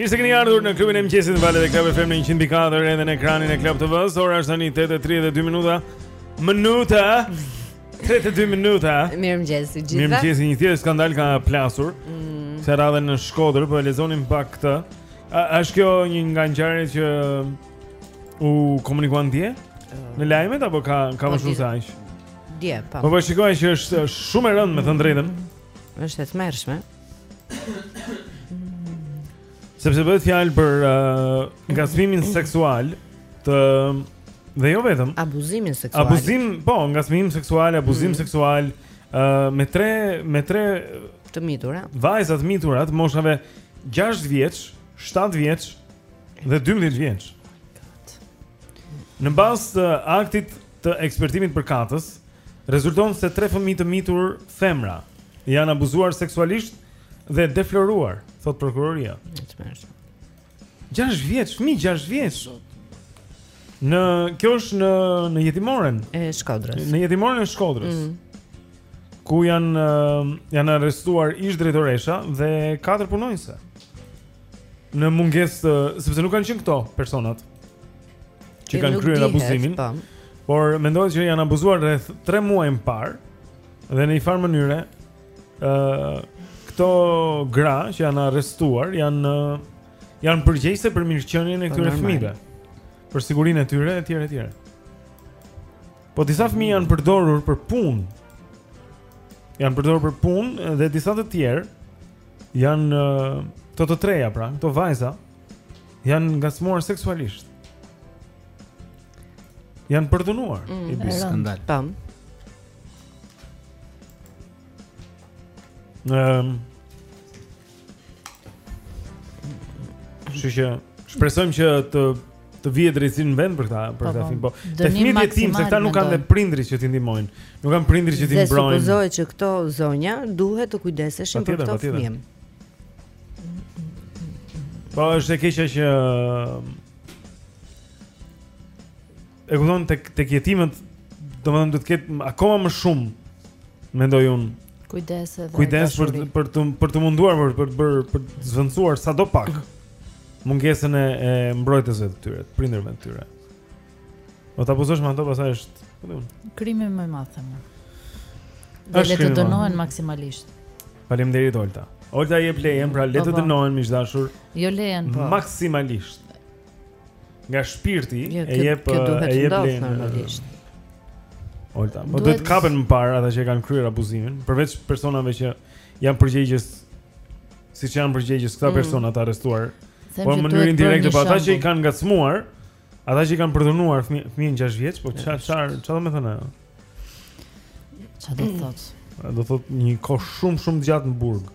Mirë se keni ardhur në klubin e mëngjesit në valët e Club FM në 104 edhe në ekranin e Club TV-së. Ora është tani 8:32 minuta. Minuta. 32 minuta. Mirëmëngjes të gjithëve. Mirëmëngjes, një tjetër skandal ka plasur. Mm. Kësaj radhe në Shkodër, po e lexonim pak këtë. A është kjo një nga ngjarjet që u komunikuan dje? Në lajmet apo ka ka më po, shumë se aq? Dje, po. Po po shikoj që është shumë e rëndë me thënë të drejtën. Është e tmerrshme. Sepse bëhet fjalë për uh, ngacmimin seksual të dhe jo vetëm abuzimin seksual. Abuzim, po, ngacmim seksual, abuzim mm. seksual, ë uh, me tre me tre Të mitura. Vajza të mitura të moshave 6 vjeç, 7 vjeç dhe 12 vjeç. Në bazë të aktit të ekspertimit përkatës, rezulton se tre fëmijë të mitur femra janë abuzuar seksualisht dhe defloruar, thotë prokuroria. 6 vjeç, fëmijë 6 vjeç. Po kjo është në në jetimoren e Shkodrës. Në jetimoren e Shkodrës. Mm -hmm. Ku janë eh, janë arrestuar ish drejtoresha dhe katër punonjëse. Në mungesë të, sepse nuk kanë qenë këto personat që e kanë kryer abuzimin. Po. Por mendohet që janë abuzuar rreth 3 muaj më parë dhe në një farë mënyre ë këto gra që janë arrestuar janë janë përgjegjëse për mirëqenien e po, këtyre fëmijëve. Për sigurinë e tyre etj etj. Po disa fëmijë janë përdorur për punë. Janë përdorur për punë dhe disa të tjerë janë këto të treja pra, këto vajza janë ngacmuar seksualisht. Janë përdhunuar mm, i bëj skandal. Tam. Ehm. Um, Kështu që shpresojmë që të të vihet drejtësia në vend për këtë për këtë po, po. film. Po. Te fëmijët jetim se këta nuk kanë prindër që t'i ndihmojnë. Nuk kanë prindër që t'i mbrojnë. Dhe supozohet që këto zonja duhet të kujdeseshin për këto fëmijë. Po është e keqja që E kupton tek tek jetimët, domethënë duhet të ketë akoma më shumë mendoj unë. Kujdes edhe. Kujdes për për të për t'u munduar për për për për të zëvendësuar sado pak mungesën e, e mbrojtësve të tyre, të prindërve të tyre. Po të abuzosh me ato pastaj është, po di unë. Krimi më i madh them. Dhe le të dënohen maksimalisht. Faleminderit Olta. Olta jep lejen, pra le të po, po. dënohen miq të dashur. Jo lejen, po. Maksimalisht. nga shpirti jo, e jep kjo duhet të ndodhë normalisht. Olta, po duhet të kapen më parë ata që kanë kryer abuzimin, përveç personave që janë përgjegjës siç janë përgjegjës këta mm. persona të arrestuar. Po në mënyrë indirekte po ata që i kanë ngacmuar, ata që i kanë përdhunuar fëmijën 6 vjeç, po çfarë çfarë çfarë do të thotë ajo? Çfarë do të thotë? Do thotë një kohë shumë shumë të gjatë në burg.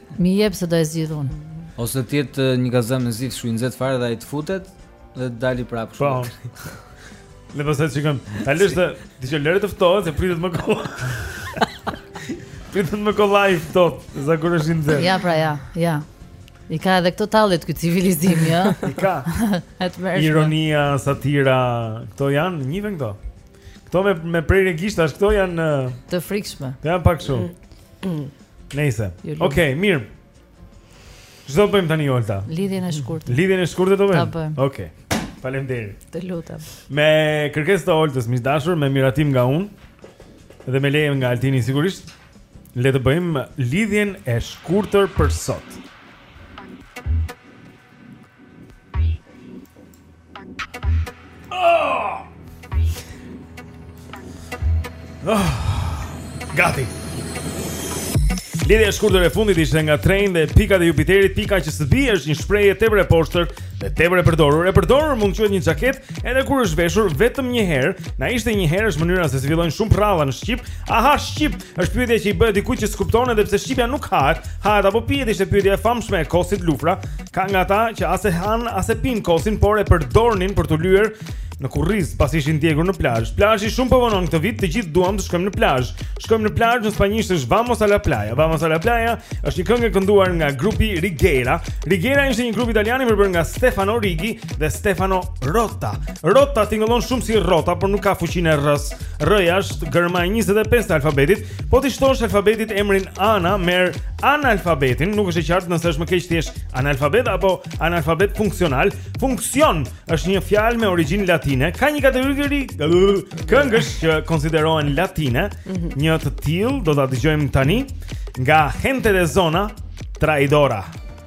M'i jep se do e zgjidh unë. Ose të jetë një kazan me zift shumë i nxehtë fare dhe ai të futet dhe të dali prapë kështu. Po. Le pastaj të shikojmë. Ta lësh të diçka lëre të ftohet se pritet më kohë. Pritet më kohë la i ftohtë, zakonisht i nxehtë. Ja pra ja, ja. I ka edhe këto tallet ky civilizim, ja. I ka. Ironia, satira, këto janë një vend këto. Këto me me prerje gishtash, këto janë të frikshme. Këto janë pak shumë. Mm. Nëse. Okej, okay, mirë. Ç'do bëjmë tani Olta. Lidhjen e shkurtër. Lidhjen e shkurtër do bëjmë. Okej. Okay. Faleminderit. Të lutem. Me kërkesë të Oltës, miq të dashur, me miratim nga unë dhe me leje nga Altini sigurisht, le të bëjmë lidhjen e shkurtër për sot. Gati. Lidhja e shkurtër e fundit ishte nga Train dhe pikat e Jupiterit, pika që s'bie është një shprehje tepër e poshtër dhe tepër e përdorur. E përdorur mund të quhet një xhaketë edhe kur është veshur vetëm një herë. Na ishte një herë është mënyra se si fillojnë shumë përralla në shqip. Aha, shqip. Është pyetja që i bëhet dikujt që s'kupton edhe pse shqipja nuk hahet, hahet apo pihet ishte pyetja e famshme e kosit Lufra. Ka nga ata që as e hanë, as e pinë kosin, por e përdornin për t'u lyer në kurriz pasi ishin djegur në plazh. Plazhi shumë po vonon këtë vit, të gjithë duam të shkojmë në plazh. Shkojmë në plazh në spanjisht është Vamos a la playa. Vamos a la playa është një këngë e kënduar nga grupi Righeira. Righeira ishte një grup italian i përbërë nga Stefano Righi, dhe Stefano Rota. Rota tingëllon shumë si rrota, por nuk ka fuqinë e rr-së. Rr-ja është gërma e 25-të e alfabetit. Po t'i shtosh alfabetit emrin Ana, merr analfabetin, nuk është e qartë nëse është më keq thjesht analfabet apo analfabet funksional. Funksion është një fjalë me origjinë latine. Ka një kategori këngësh që konsiderohen latine. Mhm. Një të tillë do ta dëgjojmë tani nga Gente de Zona Traidora.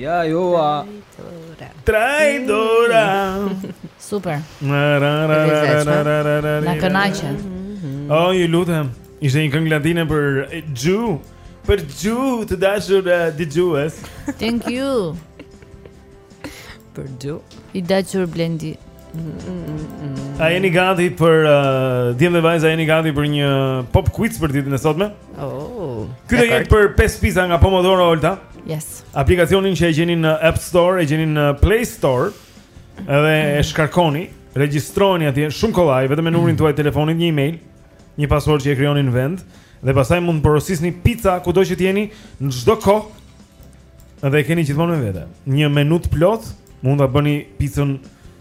Ja, jo, a Traidora Super Na kënaqe O, ju lutem Ishte një këngë latine për ju Për ju të dashur uh, dëgjues Për ju. I dashur Blendi. A jeni gati për uh, djem dhe vajza, jeni gati për një pop quiz për ditën e sotme? Oh, Ky do jetë për 5 pica nga Pomodoro Olta Yes Aplikacionin që e gjeni në App Store, e gjeni në Play Store Edhe e shkarkoni, regjistroheni atje, shumë kollaj, vetëm me numrin tuaj të telefonit një e-mail Një password që e krijoni në vend Dhe pastaj mund të porosisni pica kudo që t'jeni në çdo kohë Dhe e keni gjithmonë me vete. Një menu të plotë, mund ta bëni picën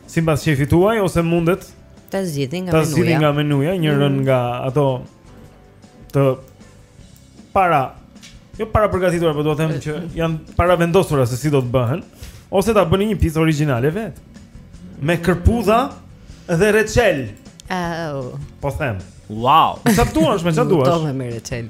sipas qejfit tuaj ose mundet ta zgjidhni nga menuja. Ta zgjidhni nga menuja, njërën mm. nga ato të para jo parapërgatitura, por dua të them që janë paravendosura se si do të bëhen, ose ta bëni një picë origjinale vetë. Me kërpudha dhe reçel. Oh. Po them. Wow. Sa duash, me çfarë duash? Do me reçel.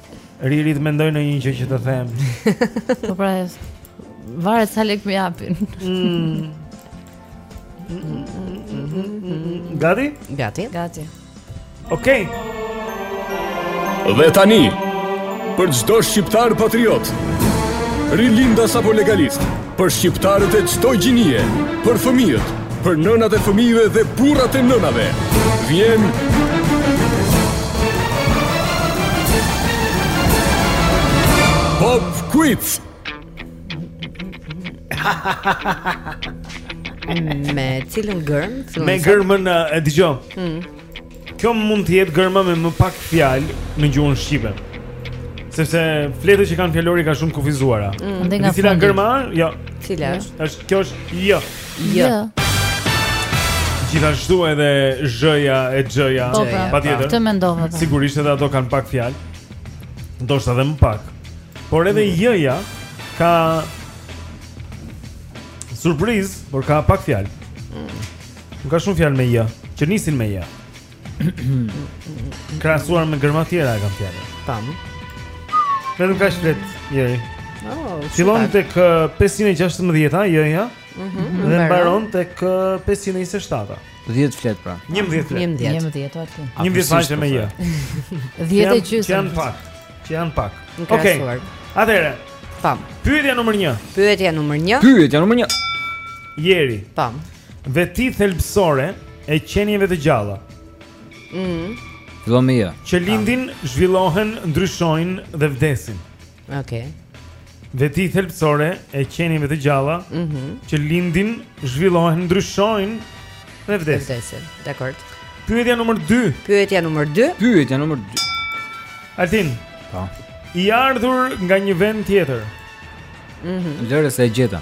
Rri të mendoj një gjë që të them. Po pra, varet sa lek më japin. Mm. Gati? Gati. Gati. Okej. Dhe tani, për çdo shqiptar patriot, rilindas apo legalist, për shqiptarët e çdo gjinie, për fëmijët, Për nënat e fëmijëve dhe burrat e nënave. Vjen Pop Quiz. Me cilën gërmë? Me gërmën J. Dëgjoj. Hmm. Kjo mund të jetë gërma me më pak fjalë në gjuhën shqipe. Sepse fletët që kanë fjalori janë shumë të kufizuara. Mm. Cila gërma? Jo. Cila është? Është kjo është jë. Jë. Gjithashtu edhe zhëja e xhëja, po, pra. patjetër. Të mendova. Po. Sigurisht edhe ato kanë pak fjalë. Ndoshta edhe më pak. Por edhe jëja ka surpriza, por ka pak fjalë. Mm. Nuk ka shumë fjalë me j, që nisin me j. Krahasuar me gërma tjera e kam fjalën. Tam. Numëro ca fletë, Jeri. Oh, Fillon tek 516-a, jëja? Mm -hmm, dhe mbaron tek 527. 10 fletë pra. 11 fletë. 11. 11 ato aty. 11 faqe me j. 10 e gjysmë. Janë pak. Që janë pak. Okej. Atëherë. Tam. Pyetja numër 1. Pyetja numër 1. Pyetja numër 1. Jeri. Tam. Veti thelbësore e qenieve të gjalla. Mhm. Fillon me j. Që lindin, zhvillohen, ndryshojnë dhe vdesin. Okej. Veti thelbësore e qenieve të gjalla, ëh, mm -hmm. që lindin, zhvillohen, ndryshojnë dhe vdesin. Vdesin. Dakord. Pyetja numër 2. Pyetja numër 2. Pyetja numër 2. Altin. Po. I ardhur nga një vend tjetër. Mhm. Lëre se e gjeta.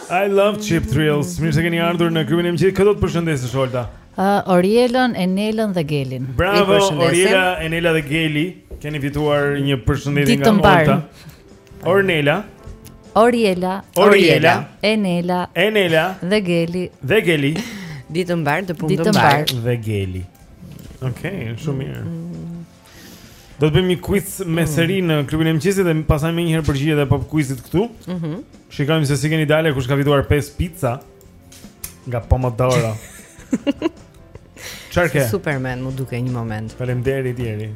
I love cheap thrills. Mirë se keni ardhur në klubin e mëngjesit. Kë do të përshëndesësh Olta? Uh, Orielën, Enelën dhe Gelin. Bravo Oriela, Enela dhe Geli. Keni fituar një përshëndetje nga Olta. Ornela. Oriela, Oriela, Enela, Enela dhe Geli. Dhe Geli. Ditë të mbarë, punë të mbarë. Ditë të mbarë dhe Geli. Okej, shumë mirë. Mm -hmm. Do të bëjmë një quiz me seri në klubin e mëngjesit dhe pastaj menjëherë përgjigjet e pop quizit këtu. Mhm. Shikojmë se si keni dalë kush ka fituar 5 pizza nga Pomodoro. Çfarë ke? Superman m'u duke një moment. Faleminderit Jeri.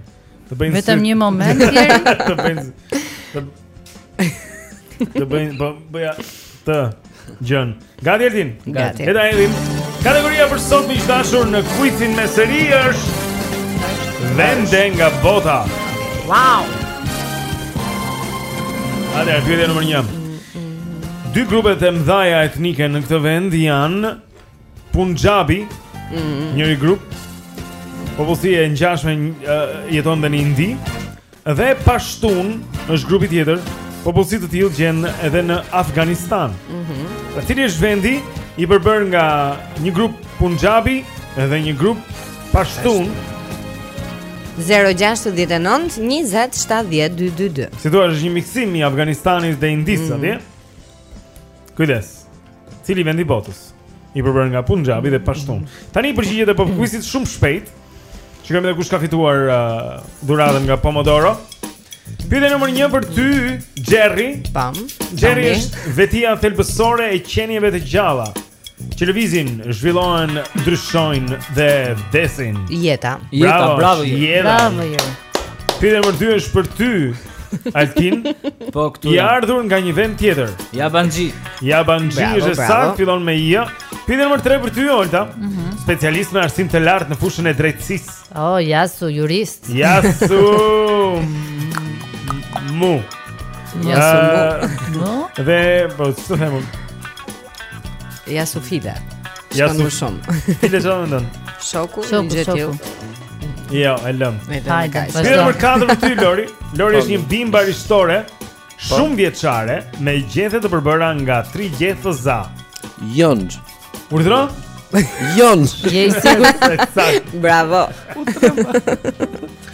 Të bëjmë Vetëm një moment Jeri. Të bëjmë Të bëjmë, po bëje atë gjënë. Gati Altin. Gati. Edhe Erdin. Kategoria për sot miq të dashur në quizin me seri është vende nga bota. Wow. Ale, pyetja nr. 1. Dy grupet e mëdha etnike në këtë vend janë Punjabi, mm. njëri grup, popullsi e ngjashme jeton dhe në Indi, Dhe Pashtun është grupi tjetër, popullsi të tillë gjen edhe në Afganistan. Mhm. Mm pra cili është vendi i përbërë nga një grup Punjabi dhe një grup Pashtun? 069 20 70 222. Si të thuash një miksim i Afganistanit dhe Indisë mm -hmm. atje? Kujdes. Cili vend i botës? I përbërë nga Punjabi dhe Pashtun. Tani përgjigjet e pop quizit shumë shpejt. Shikojmë edhe kush ka fituar uh, dhuratën nga Pomodoro. Pyetja nr. 1 për ty, Jerry. Pam. Jerry është vetia thelbësore e qenieve të gjalla. Që lëvizin, zhvillohen, ndryshojnë dhe vdesin. Jeta. Jeta, bravo. Jeta. Bravo. Pyetja nr. 2 është për ty, Altin. Po këtu. I ardhur nga një vend tjetër. Jabanxhi. Jabanxhi është e saktë, fillon me J. Pyetja nr. 3 për ty Olta. Mm -hmm. Specialist me arsim të lartë në fushën e drejtësisë. Oh, jasu, jurist. Jasu. Mu. Jasu. Mu. Dhe po të them. Ja Sofida. Ja su shumë. Ti le çfarë mendon? Shoku, shoku, shoku. Jo, e lëm. Hajde, vazhdo. Numër katër për ty Lori. Lori është një bimë barishtore, shumëvjeçare, me gjethe të përbëra nga tri gjethëza. Jonxhë. Urdhëro? Jonxhë. Je i sigurt? Bravo.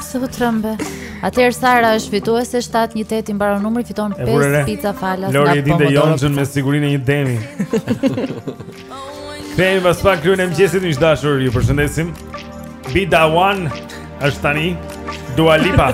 Se u trembe Atëherë Sara është fituese, 718 i mbaron numri fiton 5 pizza falas. Lori e di dhe jonxhën me sigurinë e një demi Kthehemi pas pak klubi i mëngjesit miq të dashur ju përshëndesim Be the One është tani Dua Lipa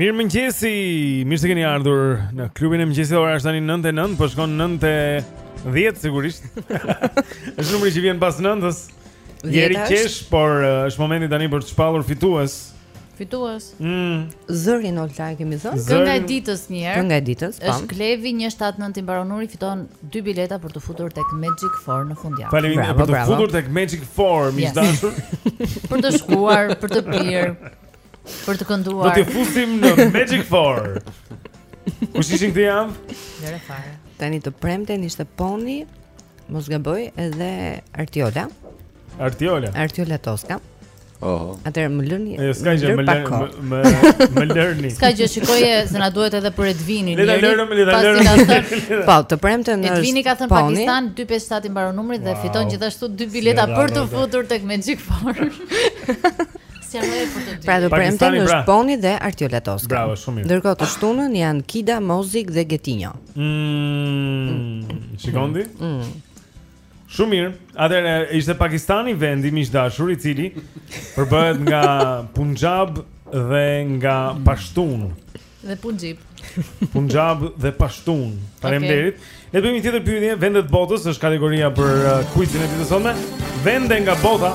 Mirë mëngjesi, mirë se keni ardhur në klubin e mëngjesit. Ora është tani 9:09, po shkon 9:10 sigurisht. Është numri që vjen pas 9-s. Jerry qesh, por uh, është momenti tani për të shpallur fitues. Fitues. Mm. Zërin online e kemi thënë. Kënga e ditës një herë. Kënga e ditës, po. Është Klevi 179 i mbaron numri, fiton dy bileta për të futur tek Magic 4 në fundjavë. Faleminderit për të futur tek Magic 4, miq të dashur. Për të shkuar, për të pirë, për të kënduar. Do të fusim në Magic 4. Kush ishin këtë javë? Lere fare. Tani të premten ishte Poni, mos gaboj, edhe Artiola. Artiola. Artiola Toska. Oho. Atëherë më lini. Jo, s'ka gjë, më lini, më më lini. S'ka gjë, shikoje se na duhet edhe për Edvinin. Le ta lëmë, le ta lëmë. Po, të premten Edvini ka thënë Pakistan 257 i mbaron numri dhe fiton gjithashtu dy bileta për të futur tek Magic Four. Pra të premten Poni dhe Artiola Toska. Bravo, shumë mirë. Ndërkohë të shtunën janë Kida, Mozik dhe Getinjo. Mmm, shiko ti? Mmm. Shumë mirë. Atëherë ishte Pakistani vendi miq të dashur i cili përbëhet nga Punjab dhe nga Pashtun. Dhe Punjab. Punjab dhe Pashtun. Faleminderit. Okay. Le të bëjmë një tjetër pyetje. Vendet e botës është kategoria për uh, quizin e ditës së sotme. Vende nga bota.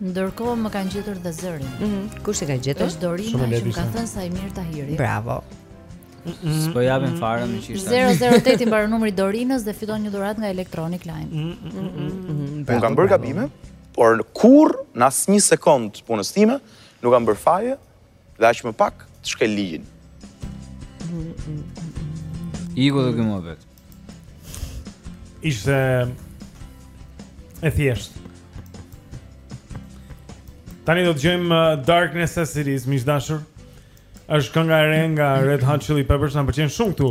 Ndërkohë më kanë gjetur dhe zërin. Mm -hmm. Kush e ka gjetur? Është Dorina që më ka thënë Saimir Tahiri. Bravo. Mm -hmm. S'po japim fare me këste. 008 i mbaron numri i Dorinës dhe fiton një dhuratë nga Electronic Line. Mm -hmm. Unë kam bërë gabime, por kurrë në asnjë sekondë të punës time nuk kam bërë faje Dhe aq më pak të shkel ligjin. Iku dhe ky muhabet. Ishte e thjeshtë. Tani do të dëgjojmë uh, Dark Necessities, miq të dashur është kënga e re nga Red Hot Chili Peppers na pëlqen shumë këtu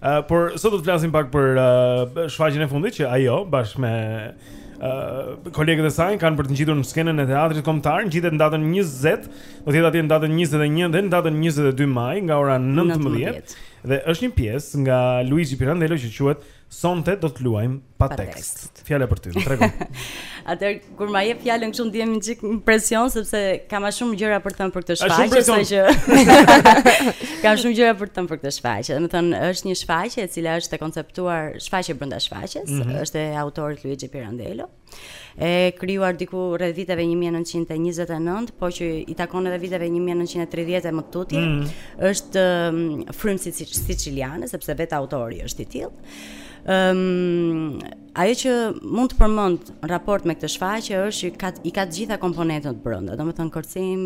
Uh, por sot do të flasim pak për uh, shfaqjen e fundit që ajo bashkë me uh, kolegët e saj kanë për të ngjitur në skenën e teatrit kombëtar, ngjitet në datën 20, do të jetë atje në datën 21 dhe në datën 22 maj nga ora 19. 19. Dhe është një pjesë nga Luigi Pirandello që quhet Sonte do të luajmë Pa, pa tekst. tekst. Fjala për ty, trego. Atëherë kur ma jep fjalën kështu ndihem një çik nën presion sepse kam më shumë gjëra për të thënë për këtë shfaqje, saqë kam shumë gjëra për të thënë për këtë shfaqje. Domethënë është një shfaqje e cila është e konceptuar shfaqje brenda shfaqjes, mm -hmm. është e autorit Luigi Pirandello e krijuar diku rreth viteve 1929, po që i takon edhe viteve 1930 e më tutje, mm -hmm. është um, frymë siciliane sepse vetë autori është i tillë. Ëm ajo që mund të përmend në raport me këtë shfaqje është që i ka të gjitha komponentët brenda, domethënë kërcim,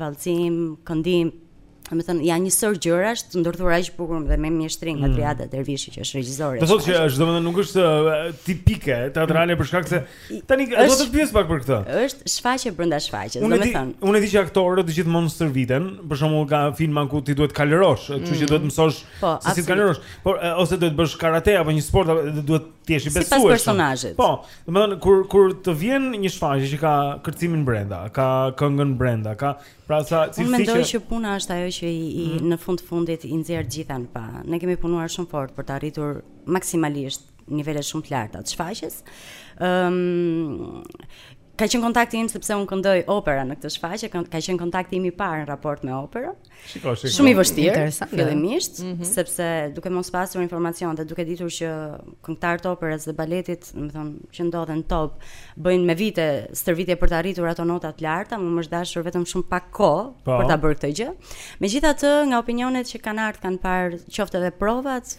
vallëzim, këndim, domethënë janë një sërë gjërash të ndërthurur aq bukur dhe me mjeshtri nga mm. Driada Dervishi që është regjisore. Do thotë që është domethënë nuk është tipike teatrale mm. për shkak se Tani do të pyes pak për këtë. Është shfaqje brenda shfaqjes, domethënë. Unë e di që aktorët gjithmonë stërviten, për shembull ka filma ku ti duhet të kalërosh, kështu që mm. duhet të mësosh po, se si të kalërosh, por ose duhet të bësh karate apo një sport apo duhet të jesh i besueshëm. Sipas personazhit. Po, domethënë kur kur të vjen një shfaqje që ka kërcimin brenda, ka këngën brenda, ka pra sa cilësi që Unë mendoj që puna është ajo që i, mm. në fund fundit i nxjerr gjitha në pah. Ne kemi punuar shumë fort për të arritur maksimalisht nivele shumë të larta të shfaqjes. Ëm um, ka qenë kontakti im sepse unë këndoj opera në këtë shfaqje, ka, ka qenë kontakti im i parë në raport me operën. Shiko, shiko. Shumë i vështirë fillimisht, mm -hmm. sepse duke mos pasur informacion dhe duke ditur që këngëtarët e operës dhe baletit, domethënë, që ndodhen te TOB, bëjnë me vite stërvitje për të arritur ato nota të larta, më më është dashur vetëm shumë pak kohë po. për ta bërë këtë gjë. Megjithatë, nga opinionet që kanë ardhur kanë parë qoftë edhe provat,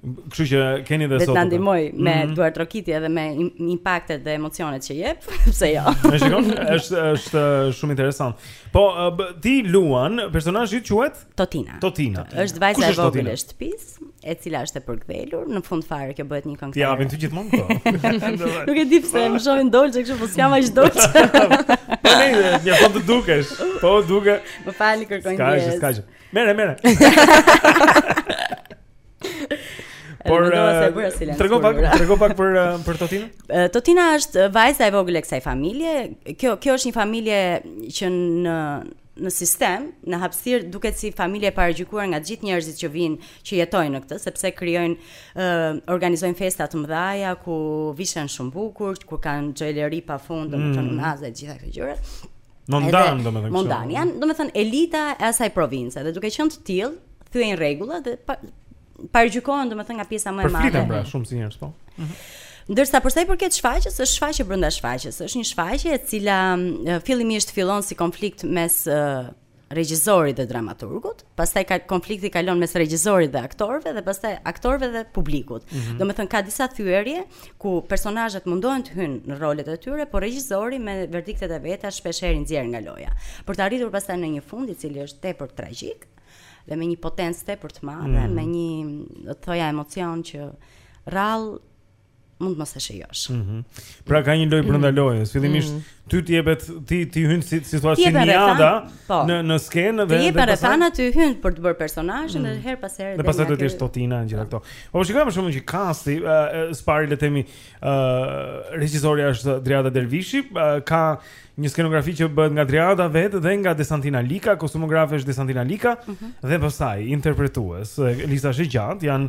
Kështu që keni dhe sot. Dhe na ndihmon me mm -hmm. duartrokitje dhe me impaktet dhe emocionet që jep, pse jo. Më shikon, është është shumë interesant. Po ti luan personazhi quhet Totina. Totina. Është vajza e vogël e shtëpisë, e cila është e përkëdhelur, në fund fare kjo bëhet një këngë. Ja, t'i vënë ty gjithmonë këto. Po. Nuk e di pse më shohin dolçe kështu, po s'jam aq dolçe. Po ne, ne po të dukesh. Po duke. Më falni kërkoj ndjesë. S'ka, s'ka. Mirë, mirë. Po eh, trego pak, trego pak për eh, për Totinën. Eh, Totina është vajza e vogël e kësaj familje. Kjo kjo është një familje që në në sistem, në hapësirë duket si familje e paragjykuar nga të gjithë njerëzit që vijnë, që jetojnë në këtë, sepse krijojnë ë uh, organizojnë festa të mëdha ku vishen shumë bukur, ku kanë xhuelëri pafund, domethënë mm. unaze, gjitha këto gjëra. Mondanë, domethënë. Mondanë, janë, domethënë, elita e asaj province, dhe duke qenë të tillë, thyejnë rregulla dhe pa, paragjykohen, domethënë, nga pjesa më e madhe. Përfliten, pra, shumë si njerëz, po. Mm -hmm. Ndërsa për sa i përket shfaqjes, është shfaqje brenda shfaqjes, është një shfaqje e cila fillimisht fillon si konflikt mes regjisorit dhe dramaturgut, pastaj ka konflikti kalon mes regjisorit dhe aktorëve dhe pastaj aktorëve dhe publikut. Mm -hmm. Domethënë ka disa thyerje ku personazhet mundohen të hyjnë në rolet e tyre, por regjisori me verdiktet e veta shpesh herë i nxjerr nga loja. Për të arritur pastaj në një fund i cili është tepër tragjik dhe me një potencë tepër të madhe, mm -hmm. me një thoja emocion që rrallë mund të mos e shijosh. Mm -hmm. Pra ka një lojë brenda mhm. lojës. Fillimisht mm -hmm. ty ti jepet ti ti hyn si si thua si Niada po. në në skenë dhe ti jepet rrethana ty hyn për të bërë personazhin mm -hmm. dhe herë pas herë. Dhe pastaj do të jesh Totina në gjithë këto. Po shikoj për shkakun që kasti uh, eh, së pari le të themi uh, regjisorja është Driada Dervishi uh, ka një skenografi që bëhet nga Driada vetë dhe nga Desantina Lika, kostumografe është Desantina Lika mm -hmm. dhe pastaj interpretues. Lista është e gjatë, janë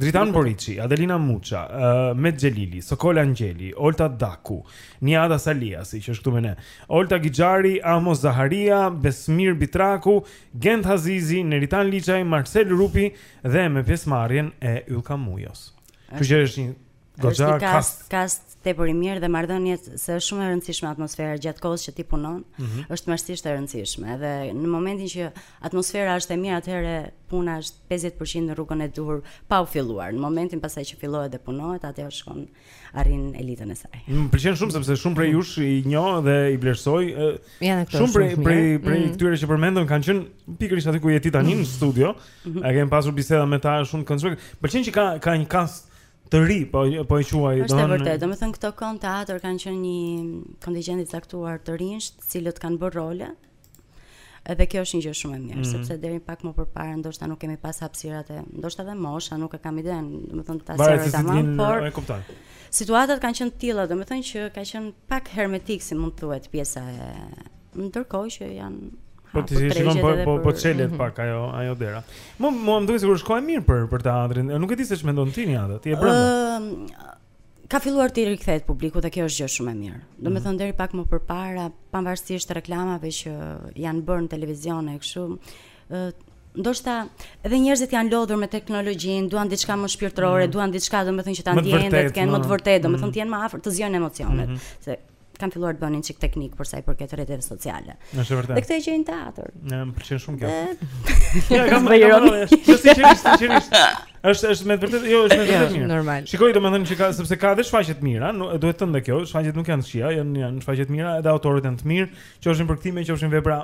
Dritan Boriçi, Adelina Muça, uh, Met Xhelili, Sokol Angjeli, Olta Daku, Niada Saliasi, që është këtu me ne. Olta Gixhari, Amos Zaharia, Besmir Bitraku, Gent Hazizi, Neritan Liçaj, Marsel Rupi dhe me pjesëmarrjen e Yllka Mujos. Kështu që është një Goxha kast, kast tepër i mirë dhe marrëdhëniet se është shumë e rëndësishme atmosfera gjatë kohës që ti punon, mm -hmm. është tmerrësisht e rëndësishme dhe në momentin që atmosfera është e mirë atëherë puna është 50% në rrugën e duhur pa u filluar. Në momentin pastaj që fillohet dhe punohet, atëherë shkon arrin elitën e saj. Më pëlqen shumë sepse shumë prej jush i njoh dhe i vlerësoj. Shumë prej prej prej mhm. këtyre që përmendëm kanë qenë pikërisht aty ku je ti tani në mhm. studio. Mhm. A kemi pasur biseda me ta shumë konstruktive. Pëlqen që ka ka një kast të ri, po po e quaj, domethënë. Është vërtet, domethënë këto kohë në teatër kanë qenë një kontingjent i caktuar të rinjsh, të cilët kanë bërë role. Edhe kjo është një gjë shumë e mirë, mm -hmm. sepse deri pak më përpara ndoshta nuk kemi pas hapësirat dhe ndoshta edhe mosha, nuk e kam idenë, domethënë ta sjellë tamam, por e kupton. Situatat kanë qenë të tilla, domethënë që ka qenë pak hermetik, si mund të thuhet, pjesa e Ndërkohë që janë Po ti si e shikon po po po çelet mhm. pak ajo ajo dera. Mu mu më duket sikur shkon mirë për për teatrin. Nuk e di se ç'mendon ti Niada. Ti je brenda. Ëm ka filluar të rikthehet publiku dhe kjo është gjë shumë e mirë. Domethënë mhm. deri pak më përpara, pavarësisht reklamave që janë bërë në televizion e kështu, ë ndoshta edhe njerëzit janë lodhur me teknologjinë, duan diçka më shpirtërore, mhm. duan diçka domethënë që ta ndjejnë dhe të kenë më të vërtetë, domethënë të jenë më afër, të zgjohen emocionet. Se kanë filluar të bëhen çik teknikë për sa i përket rrjeteve sociale. Është vërtet. Dhe këtë e gjejnë në teatër. Mua më pëlqen shumë kjo. Jo, s'e kam me ironi. Jo sinqerisht, sinqerisht. Është është me vërtet, jo, është me vërtet mirë. Normal. Shikoj domethënë që ka sepse ka dhe shfaqje të mira, duhet thënë dhe kjo, shfaqjet nuk janë të këqija, janë janë shfaqje të mira, edhe autorët janë të mirë, qofshin përkthime, qofshin vepra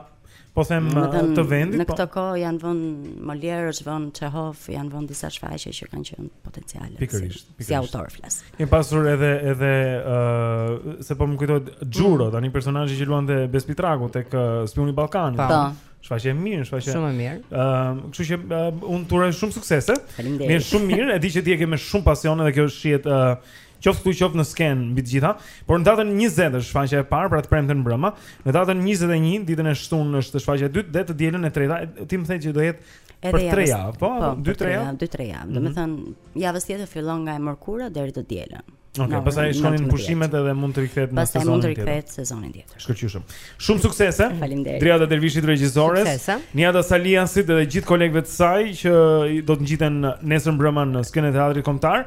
Po them domethënë, të vendit, në po. Në këtë kohë janë vënë Molière, është vënë Çehov, janë vënë disa shfaqje që kanë qenë potenciale. Pikërisht, si, pikërisht. Si autor flas. Kemi pasur edhe edhe ë uh, se po më kujtohet Xhuro, tani personazhi që luante Bes Bitraku tek uh, Spiuni i Ballkanit. Po. Shfaqje e mirë, shfaqje. Shumë e mirë. Ëm, ehm, uh, kështu që uh, unë t'uroj shumë suksese. Mirë, shumë mirë. E di që ti e ke me shumë pasion edhe kjo shihet ë uh, Qoftë këtu, qoftë në skenë mbi të gjitha, por në datën 20 është shfaqja e parë, pra të premten në mbrëmje, në datën 21 ditën e shtunë është shfaqja e dytë dhe të dielën e treta, ti më the që do jetë Edhe për 3 javë, po, 2-3 javë, 2-3 javë. Mhm. Domethënë, javës tjetër fillon nga e mërkura deri të dielën. Okej, okay, pastaj shkojmë në pushimet edhe mund të rikthehet në sezonin tjetër. Pastaj mund të rikthehet sezonin tjetër. Shkëlqyshëm. Shumë suksese. Faleminderit. Driada Dervishit regjisores. Niada Saliasit dhe gjithë kolegëve të saj që do të ngjiten nesër mbrëmje në skenën e teatrit kombëtar.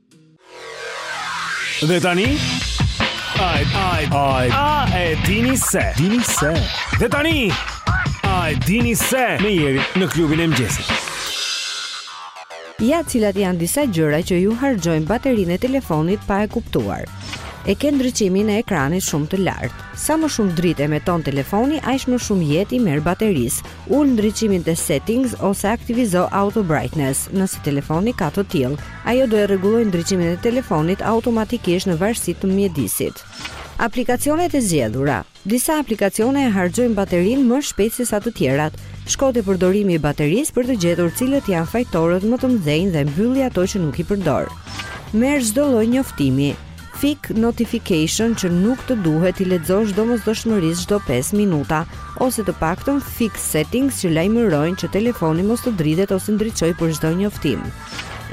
Dhe tani Ai ai ai a e dini se dini se Dhe tani ai dini se me jeri në klubin e mëjesit Ja cilat janë disa gjëra që ju harxojnë baterinë e telefonit pa e kuptuar E ke ndriçimin e ekranit shumë të lartë. Sa më shumë dritë emeton telefoni, aq më shumë jetë i merr baterisë. Ul ndriçimin te settings ose aktivizo auto brightness nëse telefoni ka të tillë. Ajo do e rregullojë ndriçimin e telefonit automatikisht në varësi të mjedisit. Aplikacionet e zgjedhura. Disa aplikacione e harxhojnë baterinë më shpejt se sa të tjerat. Shko te përdorimi i baterisë për të gjetur cilët janë fajtorët më të mëdhenj dhe mbylli ato që nuk i përdor. Merr çdo lloj njoftimi. Fik notification që nuk të duhet t'i lexosh domosdoshmërisht çdo 5 minuta, ose të paktën fik settings që lajmërojnë që telefoni mos të dridhet ose ndriçojë për çdo njoftim.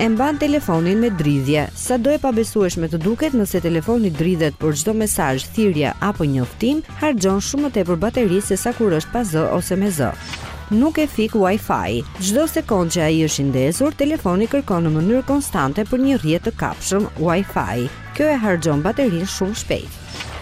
E mban telefonin me dridhje. Sado e pabesueshme të duket, nëse telefoni dridhet për çdo mesazh, thirrje apo njoftim, harxhon shumë më tepër bateri se sa kur është pa zë ose me zë. Nuk e fik Wi-Fi. Çdo sekondë që ai është i ndezur, telefoni kërkon në mënyrë konstante për një rrjet të kapshëm Wi-Fi. Kjo e harxhon baterinë shumë shpejt.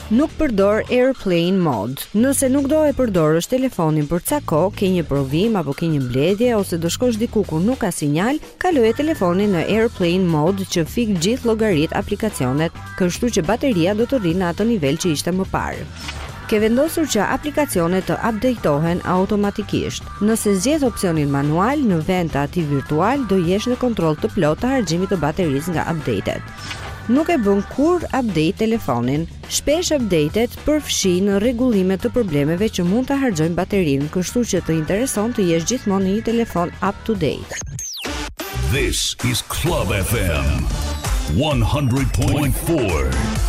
Nuk përdor Airplane Mode. Nëse nuk do e përdorësh telefonin për ca kohë, ke një provim apo ke një mbledhje ose do shkosh diku ku nuk ka sinjal, kaloje telefonin në Airplane Mode që fik gjithë llogaritë, aplikacionet, kështu që bateria do të rrijë në atë nivel që ishte më parë. Ke vendosur që aplikacionet të update-ohen automatikisht. Nëse zgjedh opsionin manual në vend të atij virtual, do jesh në kontroll të plotë të harxhimit të baterisë nga update-et. Nuk e bën kurrë update telefonin. Shpesh update-et përfshijnë rregullime të problemeve që mund ta harxhojnë baterinë, kështu që të intereson të jesh gjithmonë me një telefon up to date. This is Club FM 100.4.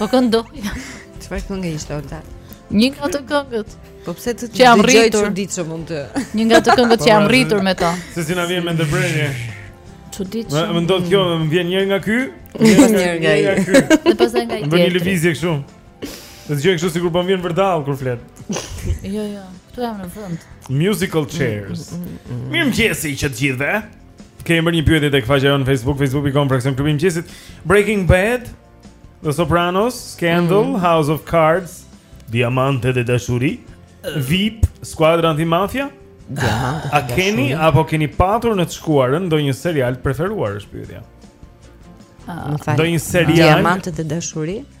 Po këndoj. Çfarë këngë ishte Olta? Një nga ato këngët. Po pse të dëgjoj çuditshëm unë ty. Një nga ato këngët që jam rritur me to. Se si na vjen me ndërprerje. Çuditshëm. Më ndodh kjo, më vjen një nga ky, një nga ai. Dhe pastaj nga ai. Bën një lëvizje kështu. Dhe dëgjoj kështu sikur po vjen vërdallë kur flet Jo, jo, këtu jam në vend Musical chairs mm, mm, mm, Mirëmëngjesi që të gjithëve Kemi bërë një pyetje tek faqja jonë në Facebook Facebook.com fraksion klubimëngjesit Breaking Bad The Sopranos Scandal mm -hmm. House of Cards Diamante dhe Dashuri uh. Vip Squadra Antimafia Diamante A keni apo keni patur në të shkuarën ndonjë serial preferuar është pyetja ah. Ndonjë serial Diamante dhe Dashuri Diamante dhe Dashuri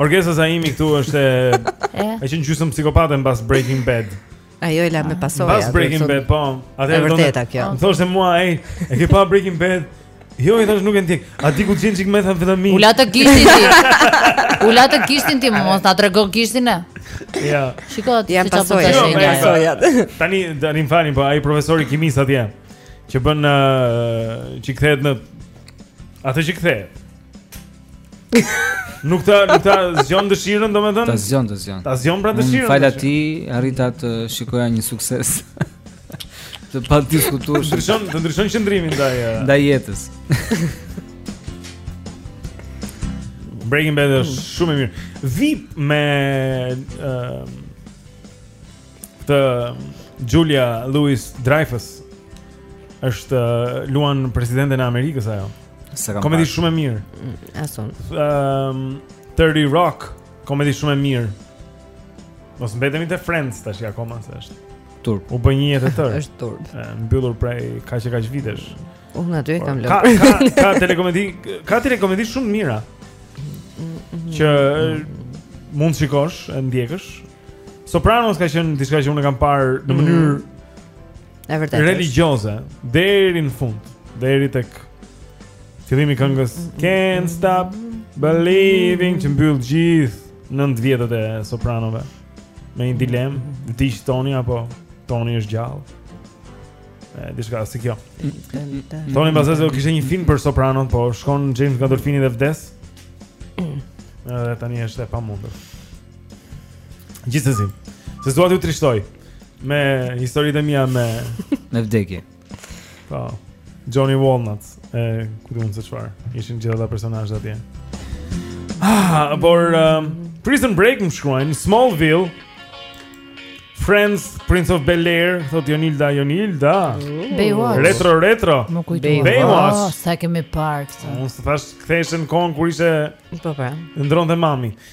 Orgesa Zaimi këtu është e ka qenë gjysmë psikopate mbas Breaking Bad. Ajo e la me pasojë. Mbas Breaking Bad, po. Është e vërteta kjo. Më thoshte mua, "Ej, e ke pa Breaking Bad?" Jo, i thashë nuk e ndjek. A di ku gjen çik metamfetaminë. Ule atë gishtin ti. Ule atë gishtin ti, mos ta trego gishtin e. Ja. Shiko, ti çfarë po tash e ngjan. Tani tani më falni, po ai profesori kimist atje që bën që kthehet në atë që kthehet. Nuk ta nuk ta zgjon dëshirën, domethënë. Ta zgjon, ta zgjon. Ta zgjon pra dëshirën. Falë atij, arrita të shikoja një sukses. të padiskutuar. Ndryshon, të ndryshon qëndrimin ndaj eh, ndaj jetës. Breaking Bad është shumë e mirë. Veep me ë eh, Të Julia Louis Dreyfus është luan presidenten e Amerikës ajo. Komedi shumë e mirë. Mm, asun. Ëm ehm, um, 30 Rock, komedi shumë e mirë. Mos mbetemi te Friends tashi akoma se është. Turp. U bë një jetë e tërë. është turp. Mbyllur prej kaq e kaq vitesh. Unë aty e kam lënë. Ka ka ka telekomedi, ka telekomedi shumë të mira. Që mund të shikosh, e ndjekësh. Sopranos ka qenë diçka që unë kam parë në mm. mënyrë vërtet religjioze deri në fund, deri tek fillimi i këngës mm, mm, Don't Stop Believing që mbyll gjithë nëntë vjetët e Sopranove me një dilemë, vdiq Toni apo Toni është gjallë. E diçka si kjo. Thonin mbase se kishte një film për Sopranot, po shkon James Gandolfini dhe vdes. Edhe tani është e pamundur. Gjithsesi, se s'dua t'ju trishtoj me historitë e mia me me vdekje. Po. Johnny Walnuts, e ku di unë se çfarë. Ishin gjithë ata personazhe atje. Ah, por um, Prison Break më shkruajnë Smallville Friends, Prince of Bel Air, thotë Jonilda, Jonilda. Baywatch. Retro retro. Më kujtoj. Baywatch. Oh, sa kemi parë këtë. Unë s'e thashë ktheshin kokën kur ishte po pra. Ndërronte mami.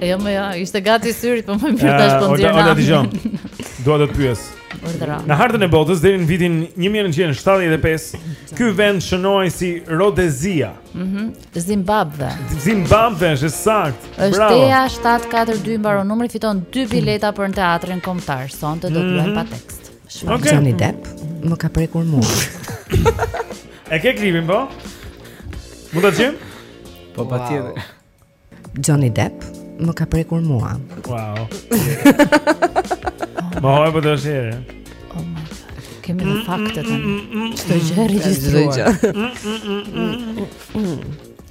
E jo më ja, ishte gati i syrit, po më mirë tash po nxjerr. Ola dëgjon. Dua të të pyes. Në hartën e botës deri në vitin 1975, ky vend shënohej si Rodezia. Mhm. Mm Zimbabve. Zimbabve është sakt. Është Tea 742 mbaron numri fiton dy bileta për në teatrin kombëtar. Sonte do të luajmë mhm. pa tekst. Shumë okay. Johnny Depp më ka prekur mua. e ke klipin po? Mund ta dëgjojmë? Po patjetër. Johnny Depp më ka prekur mua. Wow. Ma hoj për të është jere. Oh my god. Kemi në fakt edhe në. Këtë gjë regjistruar.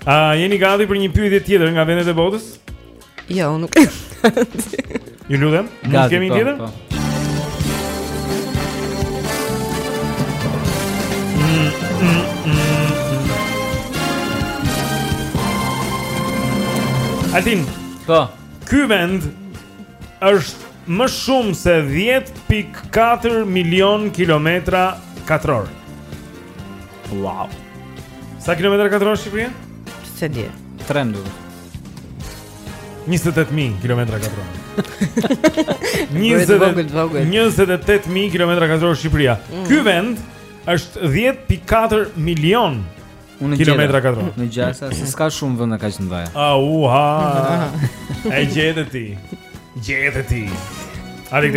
A, jeni gati për një pyetje tjetër nga vendet e botës? Jo, nuk je gati. Ju lutem, mund të kemi një tjetër? Po. Altin, po. Ky vend është më shumë se 10.4 milion kilometra katror. Wow. Sa kilometra katror Shqipëria? Se di. 3 ndu. 28000 kilometra katror. 28000 kilometra katror Shqipëria. Mm. Ky vend është 10.4 milion kilometra katror. Në gjasa se s'ka shumë vende kaq të mëdha. Au ha. A e gjete ti. Gjete ti. Ari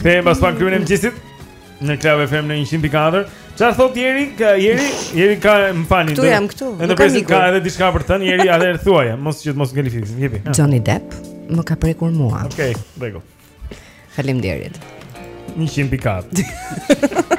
Kthehemi pas pak Kryeni mëngjesit. Në Club FM në 104. Çfarë thot Jeri? Ka Jeri, Jeri ka më falni. Tu jam këtu. Në presin ka edhe diçka për të thënë Jeri, atëherë thuaja, mos që të mos ngelë fiksim. Jepi. Johnny Depp më ka prekur mua. Okej, okay, rregull. Faleminderit. 104.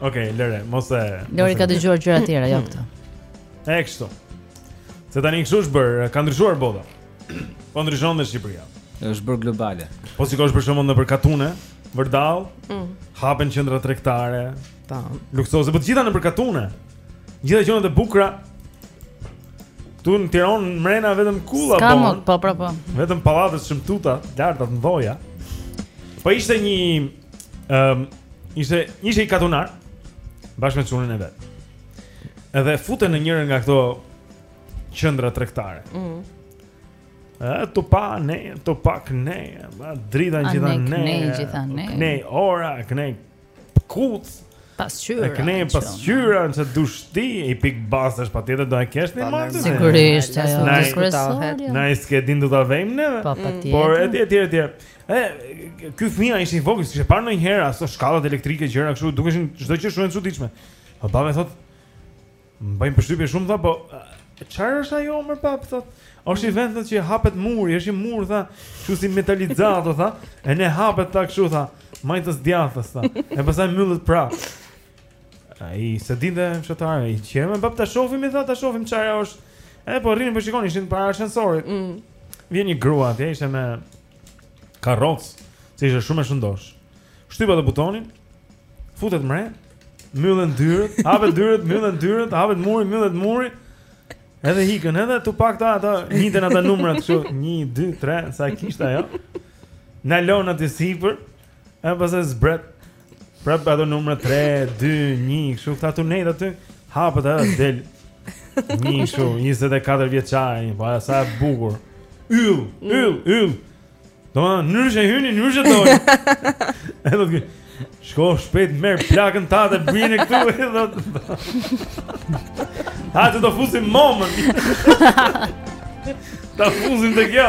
Okej, okay, lëre, mos e. Lori ka dëgjuar gjëra të tjera, jo këtë. E kështu. Se tani kështu është bër, ka ndryshuar bota. Po ndryshon dhe Shqipëria. Është bër globale. Po shikosh për shembull nëpër katune, vërdall, mm. hapen qendra tregtare. Po. Luksoze, po të gjitha nëpër katune. Gjithë gjërat e bukura. Ktu në Tiron mrena vetëm kulla po. S'ka mo, po, po, po. Vetëm pallate shëmtuta, larta të mdhoja. Po ishte një Ëm, ishte ishte i katunar bashkë me çunin e vet. Edhe futen në njërin nga këto qendra tregtare. Ëh. Mm. Ëh, tu pa ne, tu pa knej, ma drita gjitha ne. Ne gjitha ne. Ne ora, knej kuc. Pasqyra. Knej pasqyra, nëse dush ti i pikë bashkë tash patjetër do e kesh në marrë. Sigurisht, ajo është kryesorja. Ne s'ke di do ta vëmë ne. Po, mm. Por etj etj etj. E, ky fëmija ishte i vogël, s'kishte parë ndonjëherë ato shkallat elektrike gjëra kështu, dukeshin çdo gjë shumë e çuditshme. Po babai thotë, "Më bëjnë përshtypje shumë tha, po çfarë është ajo mo bab thotë? Është një vend thotë që hapet muri, është një mur tha, kështu si metalizato, tha, edhe hapet tha kështu tha, majtës djathtas tha. E pastaj mbyllet prap. Ai s'e dinte fshatar, ikim bab ta shohim i tha, ta shohim çfarë është. E po rrinin po shikonin ishin para ashensorit. Mm. Vjen një grua atje, ishte me Karroc, se ishte shumë e shëndosh. Shtyp atë butonin, futet mren, myllen dyert, hapen dyert, myllen dyert, hapet muri, myllet muri. Edhe ikën, edhe tu pa kta ato ngjiten ata numrat kështu, 1 2 3, sa e kishte ajo. Ndalon aty sipër. E pastaj zbret. Prap ato numra 3 2 1, kështu këta tu nejt aty, hapet edhe del. Një kështu, 24 vjeçare, një po sa e bukur. Yll, mm. yll, yll. Do të nyrshë hyni, nyrshë do. Edhe i thotë Shko shpejt merr plakën tha dhe bini këtu i thotë. Hajt ta fusim momën. Ta fusim te kjo.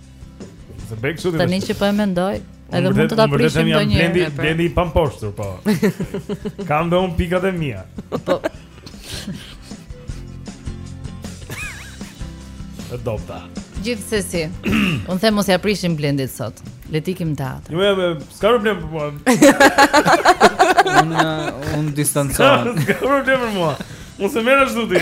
Zëbek çudi. Tani që po e mendoj, edhe mund të ta prishim ndonjëherë. Unë blendi, pra. blendi i pamposhtur, po. Kam dhe un pikat e mia. Po. E dobëta. Gjithsesi, un them mos ja prishim blendit sot. Le të ikim, te atë. Jo, jo, jo s'ka problem për mua. Un un distancohem. S'ka problem për mua. Mos e merr ashtu ti.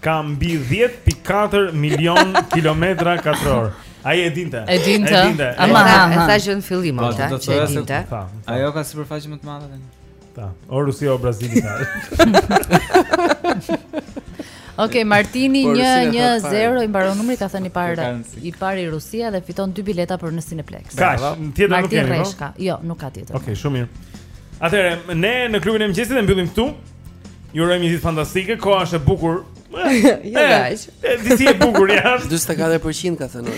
ka mbi 10.4 milion kilometra katror. Ai e dinte. E dinte. E tha që në fillim po, ata që e dinte. Ajo ka sipërfaqe më të madhe tani. Ta. O Rusia o Brazili. Ok, Martini 110 i mbaron numri ka thënë i pari i pari Rusia dhe fiton dy bileta për në Cineplex. Ka, tjetër nuk kemi. Martin po? Reshka. Jo, nuk ka tjetër. Ok, shumë mirë. Atëherë, ne në klubin e mëngjesit e mbyllim këtu. Ju urojmë një ditë fantastike. Koha është e bukur. Jo dash. Disi e bukur jashtë. 44% ka thënë.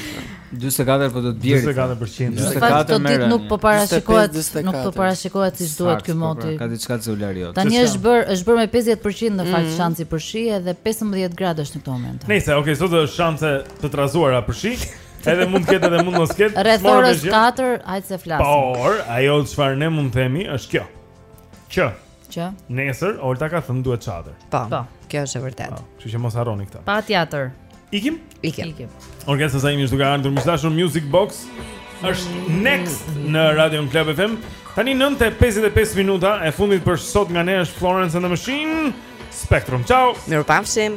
44 po do të bjerë,. 44%. 44 more. Nuk po parashikohet, nuk po parashikohet siç duhet ky po, pra, moti. Ka diçka celulari jot. Tani është bër, është bër me 50% në fakt mm. shansi për shi edhe 15 gradë është në këtë moment. Nice, okay, sot ëshë shanse të trazuara për shi. Edhe mund të ketë edhe mund mos ketë. Rreth orës 4, hajt se flasim. Por, ajo çfarë ne mund të themi është kjo. Që Që Nesër, Olta ka thënë duhet çadër Po, po. kjo është e vërtet po, Që që mos arroni këta Patjetër Ikim? Ikim Ikim Orkesta Zaimi është duke ardhur miq të dashur Music Box është next në Radion Club FM Tani 9.55 minuta e fundit për sot nga ne është Florence and the Machine Spectrum, ciao Mirupafshim